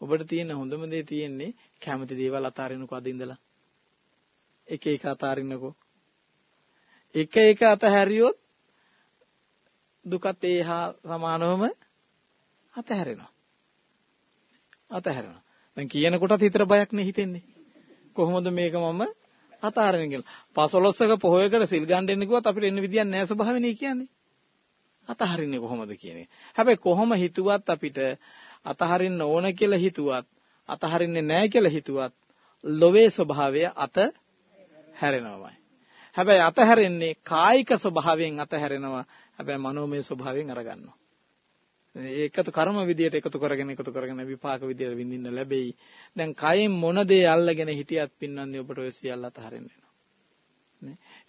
ඔබට තියෙන හොඳම දේ තියෙන්නේ කැමති දේවල් අතාරින්නකෝ අද ඉඳලා. එක එක අතාරින්නකෝ. එක එක අතහැරියොත් දුකත් ඒහා සමානවම අතහැරෙනවා. අතහැරෙනවා. දැන් කියන කොටත් හිතට බයක් නේ හිතෙන්නේ. කොහොමද මේක මම අතාරින්න කියලා. පසළොස්වක පොහොයකට සිල් ගන්න එන්න කිව්වත් අපිට එන්න විදියක් නැහැ ස්වභාවනේ කියන්නේ. අතහරින්නේ කොහොමද කියන එක. හැබැයි කොහොම හිතුවත් අපිට අතහරින්න ඕන කියලා හිතුවත් අතහරින්නේ නැහැ කියලා හිතුවත් ලොවේ ස්වභාවය අත හැරෙනවමයි. හැබැයි අතහැරෙන්නේ කායික ස්වභාවයෙන් අතහැරෙනවා. හැබැයි මනෝමය ස්වභාවයෙන් අරගන්නවා. ඒකතු කර්ම විදියට එකතු කරගෙන එකතු කරගෙන විපාක විදියට විඳින්න ලැබෙයි. දැන් කයෙන් මොන දේ අල්ලගෙන හිටියත් පින්නන්නේ ඔබට ඔය සියල්ල අතහරින්න වෙනවා.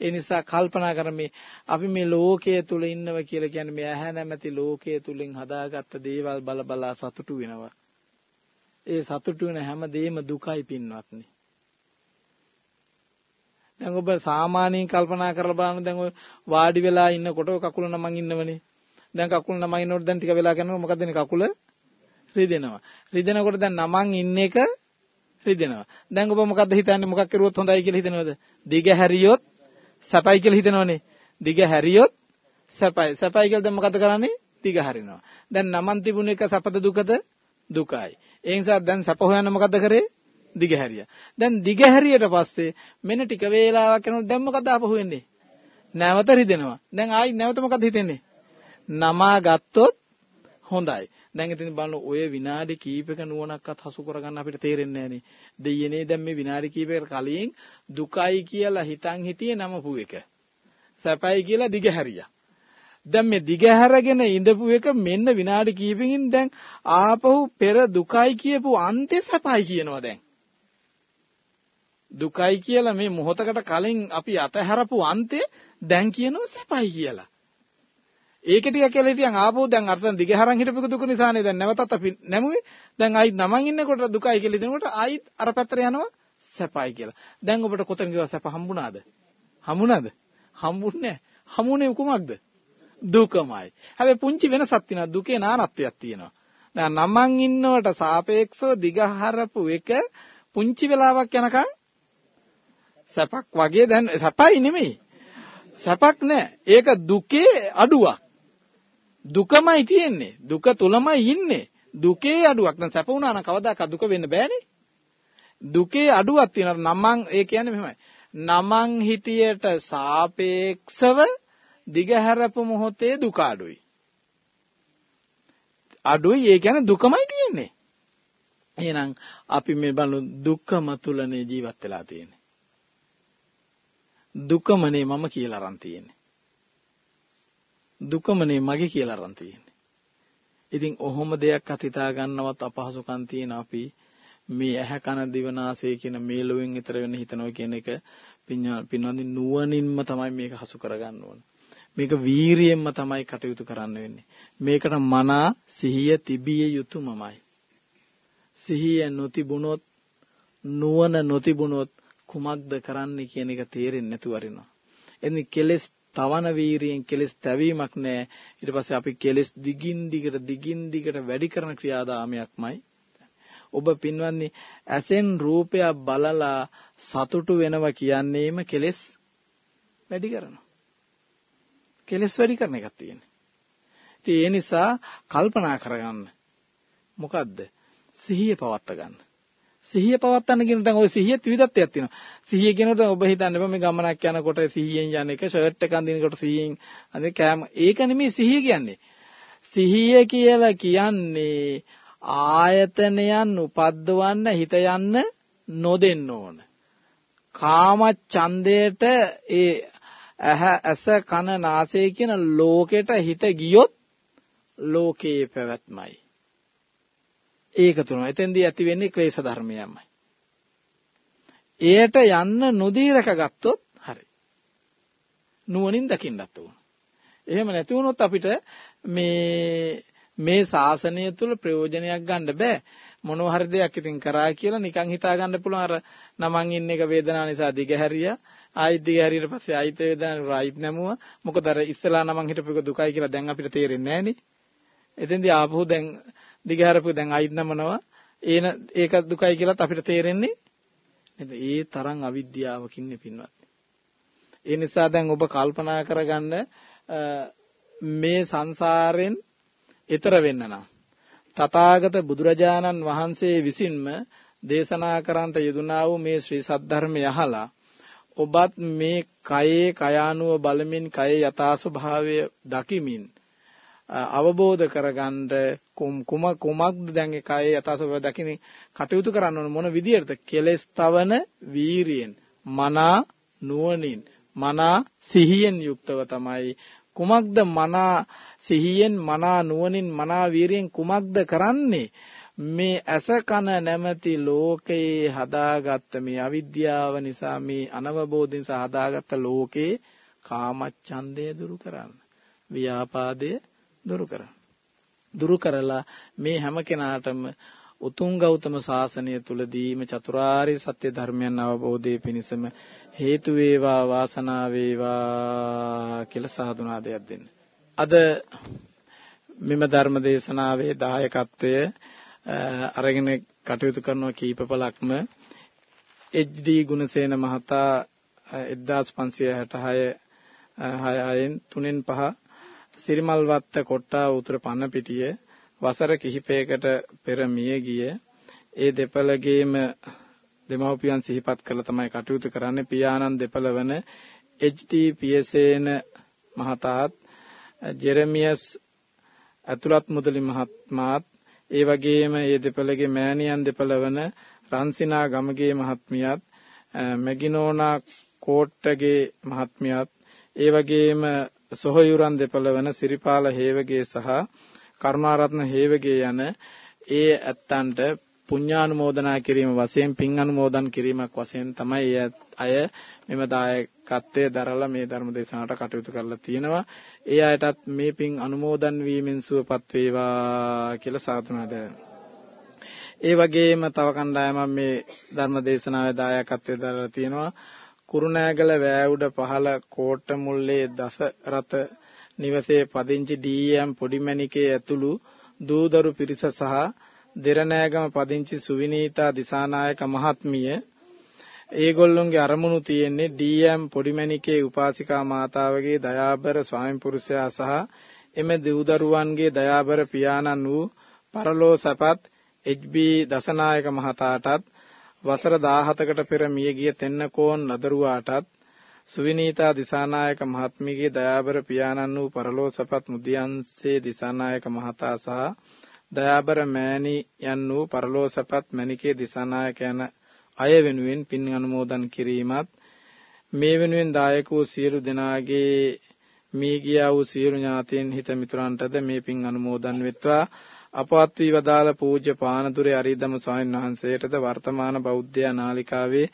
ඒ නිසා කල්පනා කරමේ අපි මේ ලෝකයේ තුල ඉන්නවා කියලා කියන්නේ මේ ඇහැ නැමැති ලෝකයේ තුලින් හදාගත්ත දේවල් බල බලා සතුටු වෙනවා. ඒ සතුටු වෙන හැම දෙයක්ම දුකයි පින්වත්නි. දැන් ඔබ සාමාන්‍යයෙන් කල්පනා කරලා බලන්න දැන් ඔය වාඩි වෙලා ඉන්නකොට ඔය කකුල නමන් ඉන්නවනේ. දැන් කකුල නමන් ඉන්නකොට දැන් ටික වෙලා කරනකොට මොකද වෙන්නේ කකුල රිදෙනවා. රිදෙනකොට දැන් නමන් ඉන්න එක රිදෙනවා. දැන් ඔබ මොකද්ද හිතන්නේ මොකක් කරුවොත් හොඳයි කියලා හිතනවද? දිග හැරියොත් සැපයි කියලා හිතනවනේ. දිග හැරියොත් සැපයි. සැපයි කියලා දැන් මොකද කරන්නේ? දිග හරිනවා. දැන් නමන් තිබුණ එක සැපද දුකද? දුකයි. ඒ නිසා දැන් සැප හොයන්න මොකද කරේ? දිග හැරියා. දැන් දිග හැරියට පස්සේ මෙන්න ටික වේලාවක් යනකොට දැන් මොකද ආපහු වෙන්නේ? නැවත රිදෙනවා. දැන් ආයි නැවත මොකද හිතෙන්නේ? නමා ගත්තොත් හොඳයි. දැන් ඉතින් බලන්න ඔය විනාඩි කීපයක නුවණක්වත් හසු කරගන්න අපිට තේරෙන්නේ නැහනේ. දෙයියනේ දැන් මේ විනාඩි කීපයකට කලින් දුකයි කියලා හිතන් හිටියේ නමපු එක. සැපයි කියලා දිගහැරියා. දැන් මේ දිගහැරගෙන ඉඳපු එක මෙන්න විනාඩි කීපකින් දැන් ආපහු පෙර දුකයි කියපු අන්තේ සැපයි කියනවා දැන්. දුකයි කියලා මේ මොහොතකට කලින් අපි අතහැරපු අන්තේ දැන් කියනවා සැපයි කියලා. ඒක ටික කියලා හිටියන් ආපහු දැන් අර දැන් දිගහරන් හිටපු දුක නිසානේ දැන් නැවතත් අපි නැමුවේ. දැන් ආයි නමන් ඉන්නකොට දුකයි කියලා හිතනකොට ආයිත් අර පැත්තට යනවා සැපයි කියලා. දැන් ඔබට කොතන ගියා සැප හම්බුණාද? හම්බුණාද? හම්බුන්නේ නැහැ. හම්බුනේ කුමක්ද? දුකමයි. හැබැයි පුංචි වෙනසක් තියෙනවා. දුකේ නානත්වයක් තියෙනවා. දැන් නමන් ඉන්නවට සාපේක්ෂව දිගහරපු එක පුංචි වෙලාවක් යනකම් සැපක් වගේ දැන් සැපයි නෙමෙයි. සැපක් නෑ. ඒක දුකේ අඩුවක්. දුකමයි තියෙන්නේ. දුක තුලමයි ඉන්නේ. දුකේ අඩුවක්. දැන් සැප වුණා නම් කවදාකවත් දුක වෙන්න බෑනේ. දුකේ අඩුවක් තියෙනවා. නමං ඒ කියන්නේ මෙහෙමයි. නමං හිටියට සාපේක්ෂව දිගහැරපු මොහොතේ දුක අඩුයි. අඩුයි ඒ කියන්නේ දුකමයි තියෙන්නේ. එහෙනම් අපි මේ බලමු දුක්කම තුලනේ ජීවත් වෙලා තියෙන්නේ. දුකමනේ මම කියලා අරන් තියෙන්නේ. දුකමනේ මගේ කියලා අරන් තියෙන්නේ. ඉතින් ඔහොම දෙයක් අතිතා ගන්නවත් අපහසුකම් තියෙන අපි මේ ඇහැ කන දිවනාසය කියන මේ ලොවෙන් ඈතර වෙන්න හිතනවා කියන එක පින්වන්දි නුවණින්ම තමයි මේක හසු කරගන්න ඕන. මේක වීරියෙන්ම තමයි කටයුතු කරන්න වෙන්නේ. මේකට මනා සිහිය තිබිය යුතුමමයි. සිහිය නොතිබුණොත් නුවණ නොතිබුණොත් කුමක්ද කරන්න කියන එක තේරෙන්නේ නැතුව අරිනවා. එන්නේ කෙලස් තවන වීරියෙන් කෙලස් තැවීමක් නැහැ. ඊට පස්සේ අපි කෙලස් දිගින් දිගට දිගින් දිගට වැඩි කරන ක්‍රියාදාමයක්මයි. ඔබ පින්වන්නේ ඇසෙන් රූපයක් බලලා සතුටු වෙනවා කියන්නේම කෙලස් වැඩි කරනවා. කෙලස් වැඩි කරන එකක් තියෙන්නේ. ඉතින් ඒ නිසා කල්පනා කරගන්න. මොකද්ද? සිහිය පවත්ත ගන්න. සිහිය පවත්තන්න කියන දැන් ওই සිහියත් විවිධත්වයක් තියෙනවා. සිහිය කියනකොට ඔබ හිතන්න එපා මේ ගමනක් යනකොට සිහියෙන් යන එක, ෂර්ට් එක අඳිනකොට සිහියෙන් අඳින කෑම. ඒක නෙමෙයි සිහිය කියන්නේ. සිහිය කියලා කියන්නේ ආයතනයන් උපද්දවන්න හිත යන්න නොදෙන්න ඕන. කාම ඡන්දයට ඒ ඇහ ඇස කන නාසය කියන ලෝකෙට හිත ගියොත් ලෝකයේ පැවැත්මයි. ඒක තුන. එතෙන්දී ඇති වෙන්නේ ක්ලේශ ධර්මයමයි. එයට යන්න නොදී රැකගත්තොත් හරි. නුවණින් දකින්නත් ඕන. එහෙම නැති වුණොත් අපිට මේ මේ ශාසනය තුල ප්‍රයෝජනයක් ගන්න බෑ. මොනවා හරි දෙයක් ඉතින් කරා කියලා නිකන් හිතා ගන්න පුළුවන් අර නමන් ඉන්න එක වේදනාව නිසා දිගහැරියා. ආයිත් දිගහැරියට පස්සේ ආයිත් වේදනාව රයිට් නැමුවා. මොකද අර ඉස්සලා නමන් හිටපු එක දුකයි කියලා දැන් අපිට තේරෙන්නේ නැහනේ. එතෙන්දී ආපහු දැන් දිගහැරපු දැන් ආයිත් නමනවා. ඒන ඒක දුකයි කියලාත් අපිට තේරෙන්නේ නේද? ඒ තරම් අවිද්‍යාවකින් පින්වත්. ඒ නිසා දැන් ඔබ කල්පනා කරගන්න මේ සංසාරෙන් ඈතර වෙන්න නම් තථාගත බුදුරජාණන් වහන්සේ විසින්ම දේශනා කරන්ට යෙදුනා වූ මේ ශ්‍රී සද්ධර්මය අහලා ඔබත් මේ කයේ කයානුව බලමින් කයේ යථා ස්වභාවය දකිමින් අවබෝධ කරගන්න කුම කුමක්ද දැන් ඒ කයේ යථා ස්වභාවය දකින්න කටයුතු කරන්න ඕන මොන විදියටද? කෙලස් තවන වීරියෙන් මනා නුවණින් මනා සිහියෙන් යුක්තව තමයි. කුමක්ද මනා සිහියෙන් මනා නුවණින් මනා වීරියෙන් කුමක්ද කරන්නේ? මේ ඇස කන නැමැති ලෝකයේ හදාගත්ත මේ අවිද්‍යාව නිසා මේ අනවබෝධ නිසා හදාගත්ත ලෝකේ කාමච්ඡන්දය දුරු කරන්න. ව්‍යාපාදය දුරු කරන්න දුරු කරලා මේ හැම කෙනාටම උතුම් ගෞතම සාසනය තුලදීම චතුරාර්ය සත්‍ය ධර්මයන් අවබෝධයේ පිණසම හේතු වේවා වාසනාව වේවා කියලා සාදුනාදයක් දෙන්න. අද මෙම ධර්ම දේශනාවේ දායකත්වය අරගෙන කටයුතු කරන කීපපලක්ම HD ගුණසේන මහතා 1566 6න් 3න් 5 සිරිමල් වත්ත කොට්ටා උතුර පන්නපිටිය වසර කිහිපයකට පෙර මිය ගිය ඒ දෙපළගේම දෙමව්පියන් සිහිපත් කරලා තමයි කටයුතු කරන්නේ. පියාණන් දෙපළ වන HD පියසේන මහතාත් ජෙරමියස් අතුලත් මුදලි මහත්මාත් ඒ වගේම ඒ දෙපළගේ මෑණියන් දෙපළ වන රන්සිනා ගමගේ මහත්මියත් මැගිනෝනා කෝට්ටගේ මහත්මියත් ඒ වගේම සොහයුරන් දෙපළ වන සිරිපාල හේවගේ සහ කරුණාරත්න හේවගේ යන ඒ ඇත්තන්ට පුණ්‍යානුමෝදනා කිරීම වශයෙන් පින් අනුමෝදන් කිරීමක් වශයෙන් තමයි අය මෙම දායකත්වයේ දරලා මේ ධර්ම දේශනාවට කටයුතු කරලා තියෙනවා. ඒ අයටත් මේ පින් අනුමෝදන් වීමෙන් සුවපත් වේවා කියලා සාතුනාද. ඒ වගේම තව කණ්ඩායමක් මේ ධර්ම දේශනාවේ දායකත්වයේ දරලා තියෙනවා. කුරුණෑගල වෑඋඩ පහළ කෝට්ට මුල්ලේ දස රත නිවසේ පදිංචි ඩී.එම් පොඩිමැණිකේ ඇතුළු දූදරු පිරිස සහ දෙරණෑගම පදිංචි සුවිනීතා දිසානායක මහත්මිය. ඒගොල්ලොන්ගේ අරමුණු තියෙන්නේ ඩී.එම් පොඩිමැණිකේ උපාසිකා මාතාවගේ දයාබර ස්වාමිපුරුෂයා සහ එම දූදරුවන්ගේ දයාබර පියාණන් වූ පරලෝ සපත් එච්.බී දසනායක මහතාටත් වසර 17කට පෙර මිය ගිය තෙන්නකෝන් නදරුවාටත් සුවිනීතා දිසානායක මහත්මියගේ දයාබර පියාණන් වූ පරලෝසපත් මුදියන්සේ දිසානායක මහතා සහ දයාබර මෑණි යන් වූ පරලෝසපත් මණිකේ දිසානායක යන අය වෙනුවෙන් පින් අනුමෝදන් කිරීමත් මේ වෙනුවෙන් දායක වූ සියලු දෙනාගේ මේ ගියා වූ සියලු ඥාතීන් හිත මිතුරන්ටද මේ පින් අනුමෝදන් වෙත්වා. අපවත් වී වදාළ පූජ්‍ය පානදුරේ අරිදම ස්වාමීන් වහන්සේටද වර්තමාන බෞද්ධ නාලිකාවේ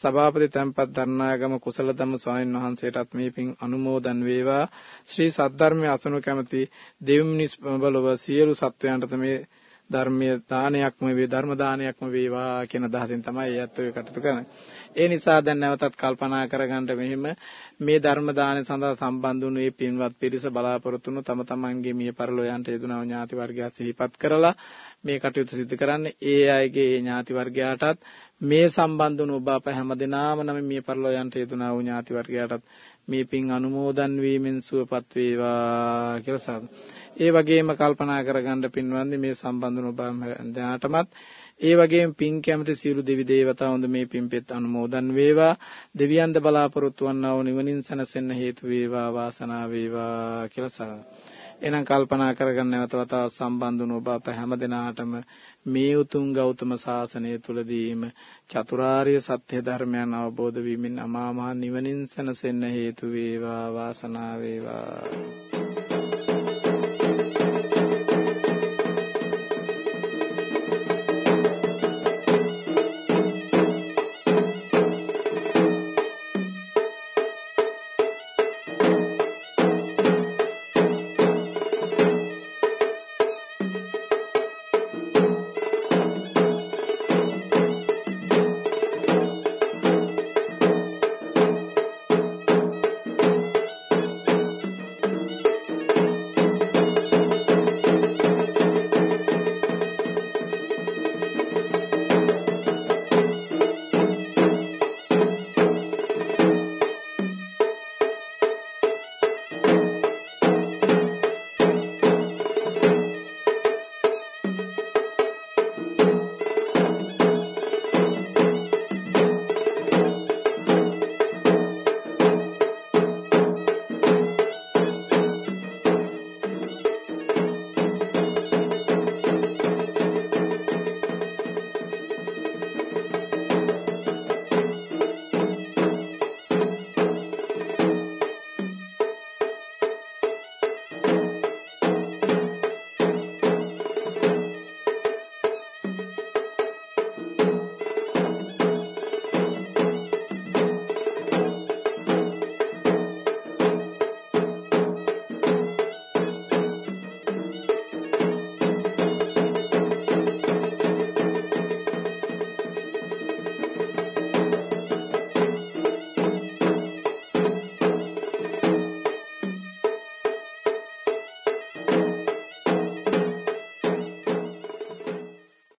සභාපති තැන්පත් ධර්ණාගම කුසලදම ස්වාමීන් වහන්සේටත් මේ පින් අනුමෝදන් වේවා ශ්‍රී සද්ධර්මයේ අසනු කැමැති දෙවිමිනිස් බඹලව සියලු සත්වයන්ට මේ ධර්මීය දානයක්ම වේ ධර්ම දානයක්ම වේවා කියන අදහසින් තමයි ඒත් ඔය කටයුතු කරන්නේ. ඒ නිසා දැන් නැවතත් කල්පනා කරගන්න මෙහිම මේ ධර්ම දානය සඳහා සම්බන්ධ වුණු මේ පින්වත් පිරිස බලාපොරොත්තු වුණු තම තමන්ගේ මිය පරලෝයන්ට යෙදුණා ඥාති වර්ගයා සිහිපත් කරලා මේ කටයුතු සිදු කරන්නේ ඒ අයගේ ඒ ඥාති වර්ගයාටත්. මේ සම්බන්ධ වුණු ඔබ අප හැමදෙනාම නම් මිය පරලෝයන්ට යෙදුණා වූ ඥාති වර්ගයාටත් මේ පින් අනුමෝදන් වීමෙන් සුවපත් වේවා කියලා සාදු. ඒ වගේම කල්පනා කරගන්න පින්වන්දි මේ සම්බන්ධන ඔබ දැනටමත් ඒ වගේම පින් කැමති සියලු දෙවි දේවතාවුන්ද මේ පින්පෙත් අනුමෝදන් වේවා. දෙවියන්ද බලාපොරොත්තු වන්නා වූ නිවනින් සැනසෙන්න හේතු වේවා වාසනාව වේවා කියලා සහ එනම් කල්පනා කරගන්න නැවත වතාවක් සම්බන්ධ වුණු ඔබ අප හැමදෙනාටම මේ උතුම් ගෞතම සාසනය තුලදීම චතුරාර්ය සත්‍ය ධර්මයන් අවබෝධ වීමෙන් අමා මහ නිවනින් සැනසෙන්න හේතු වේවා වාසනාව වේවා.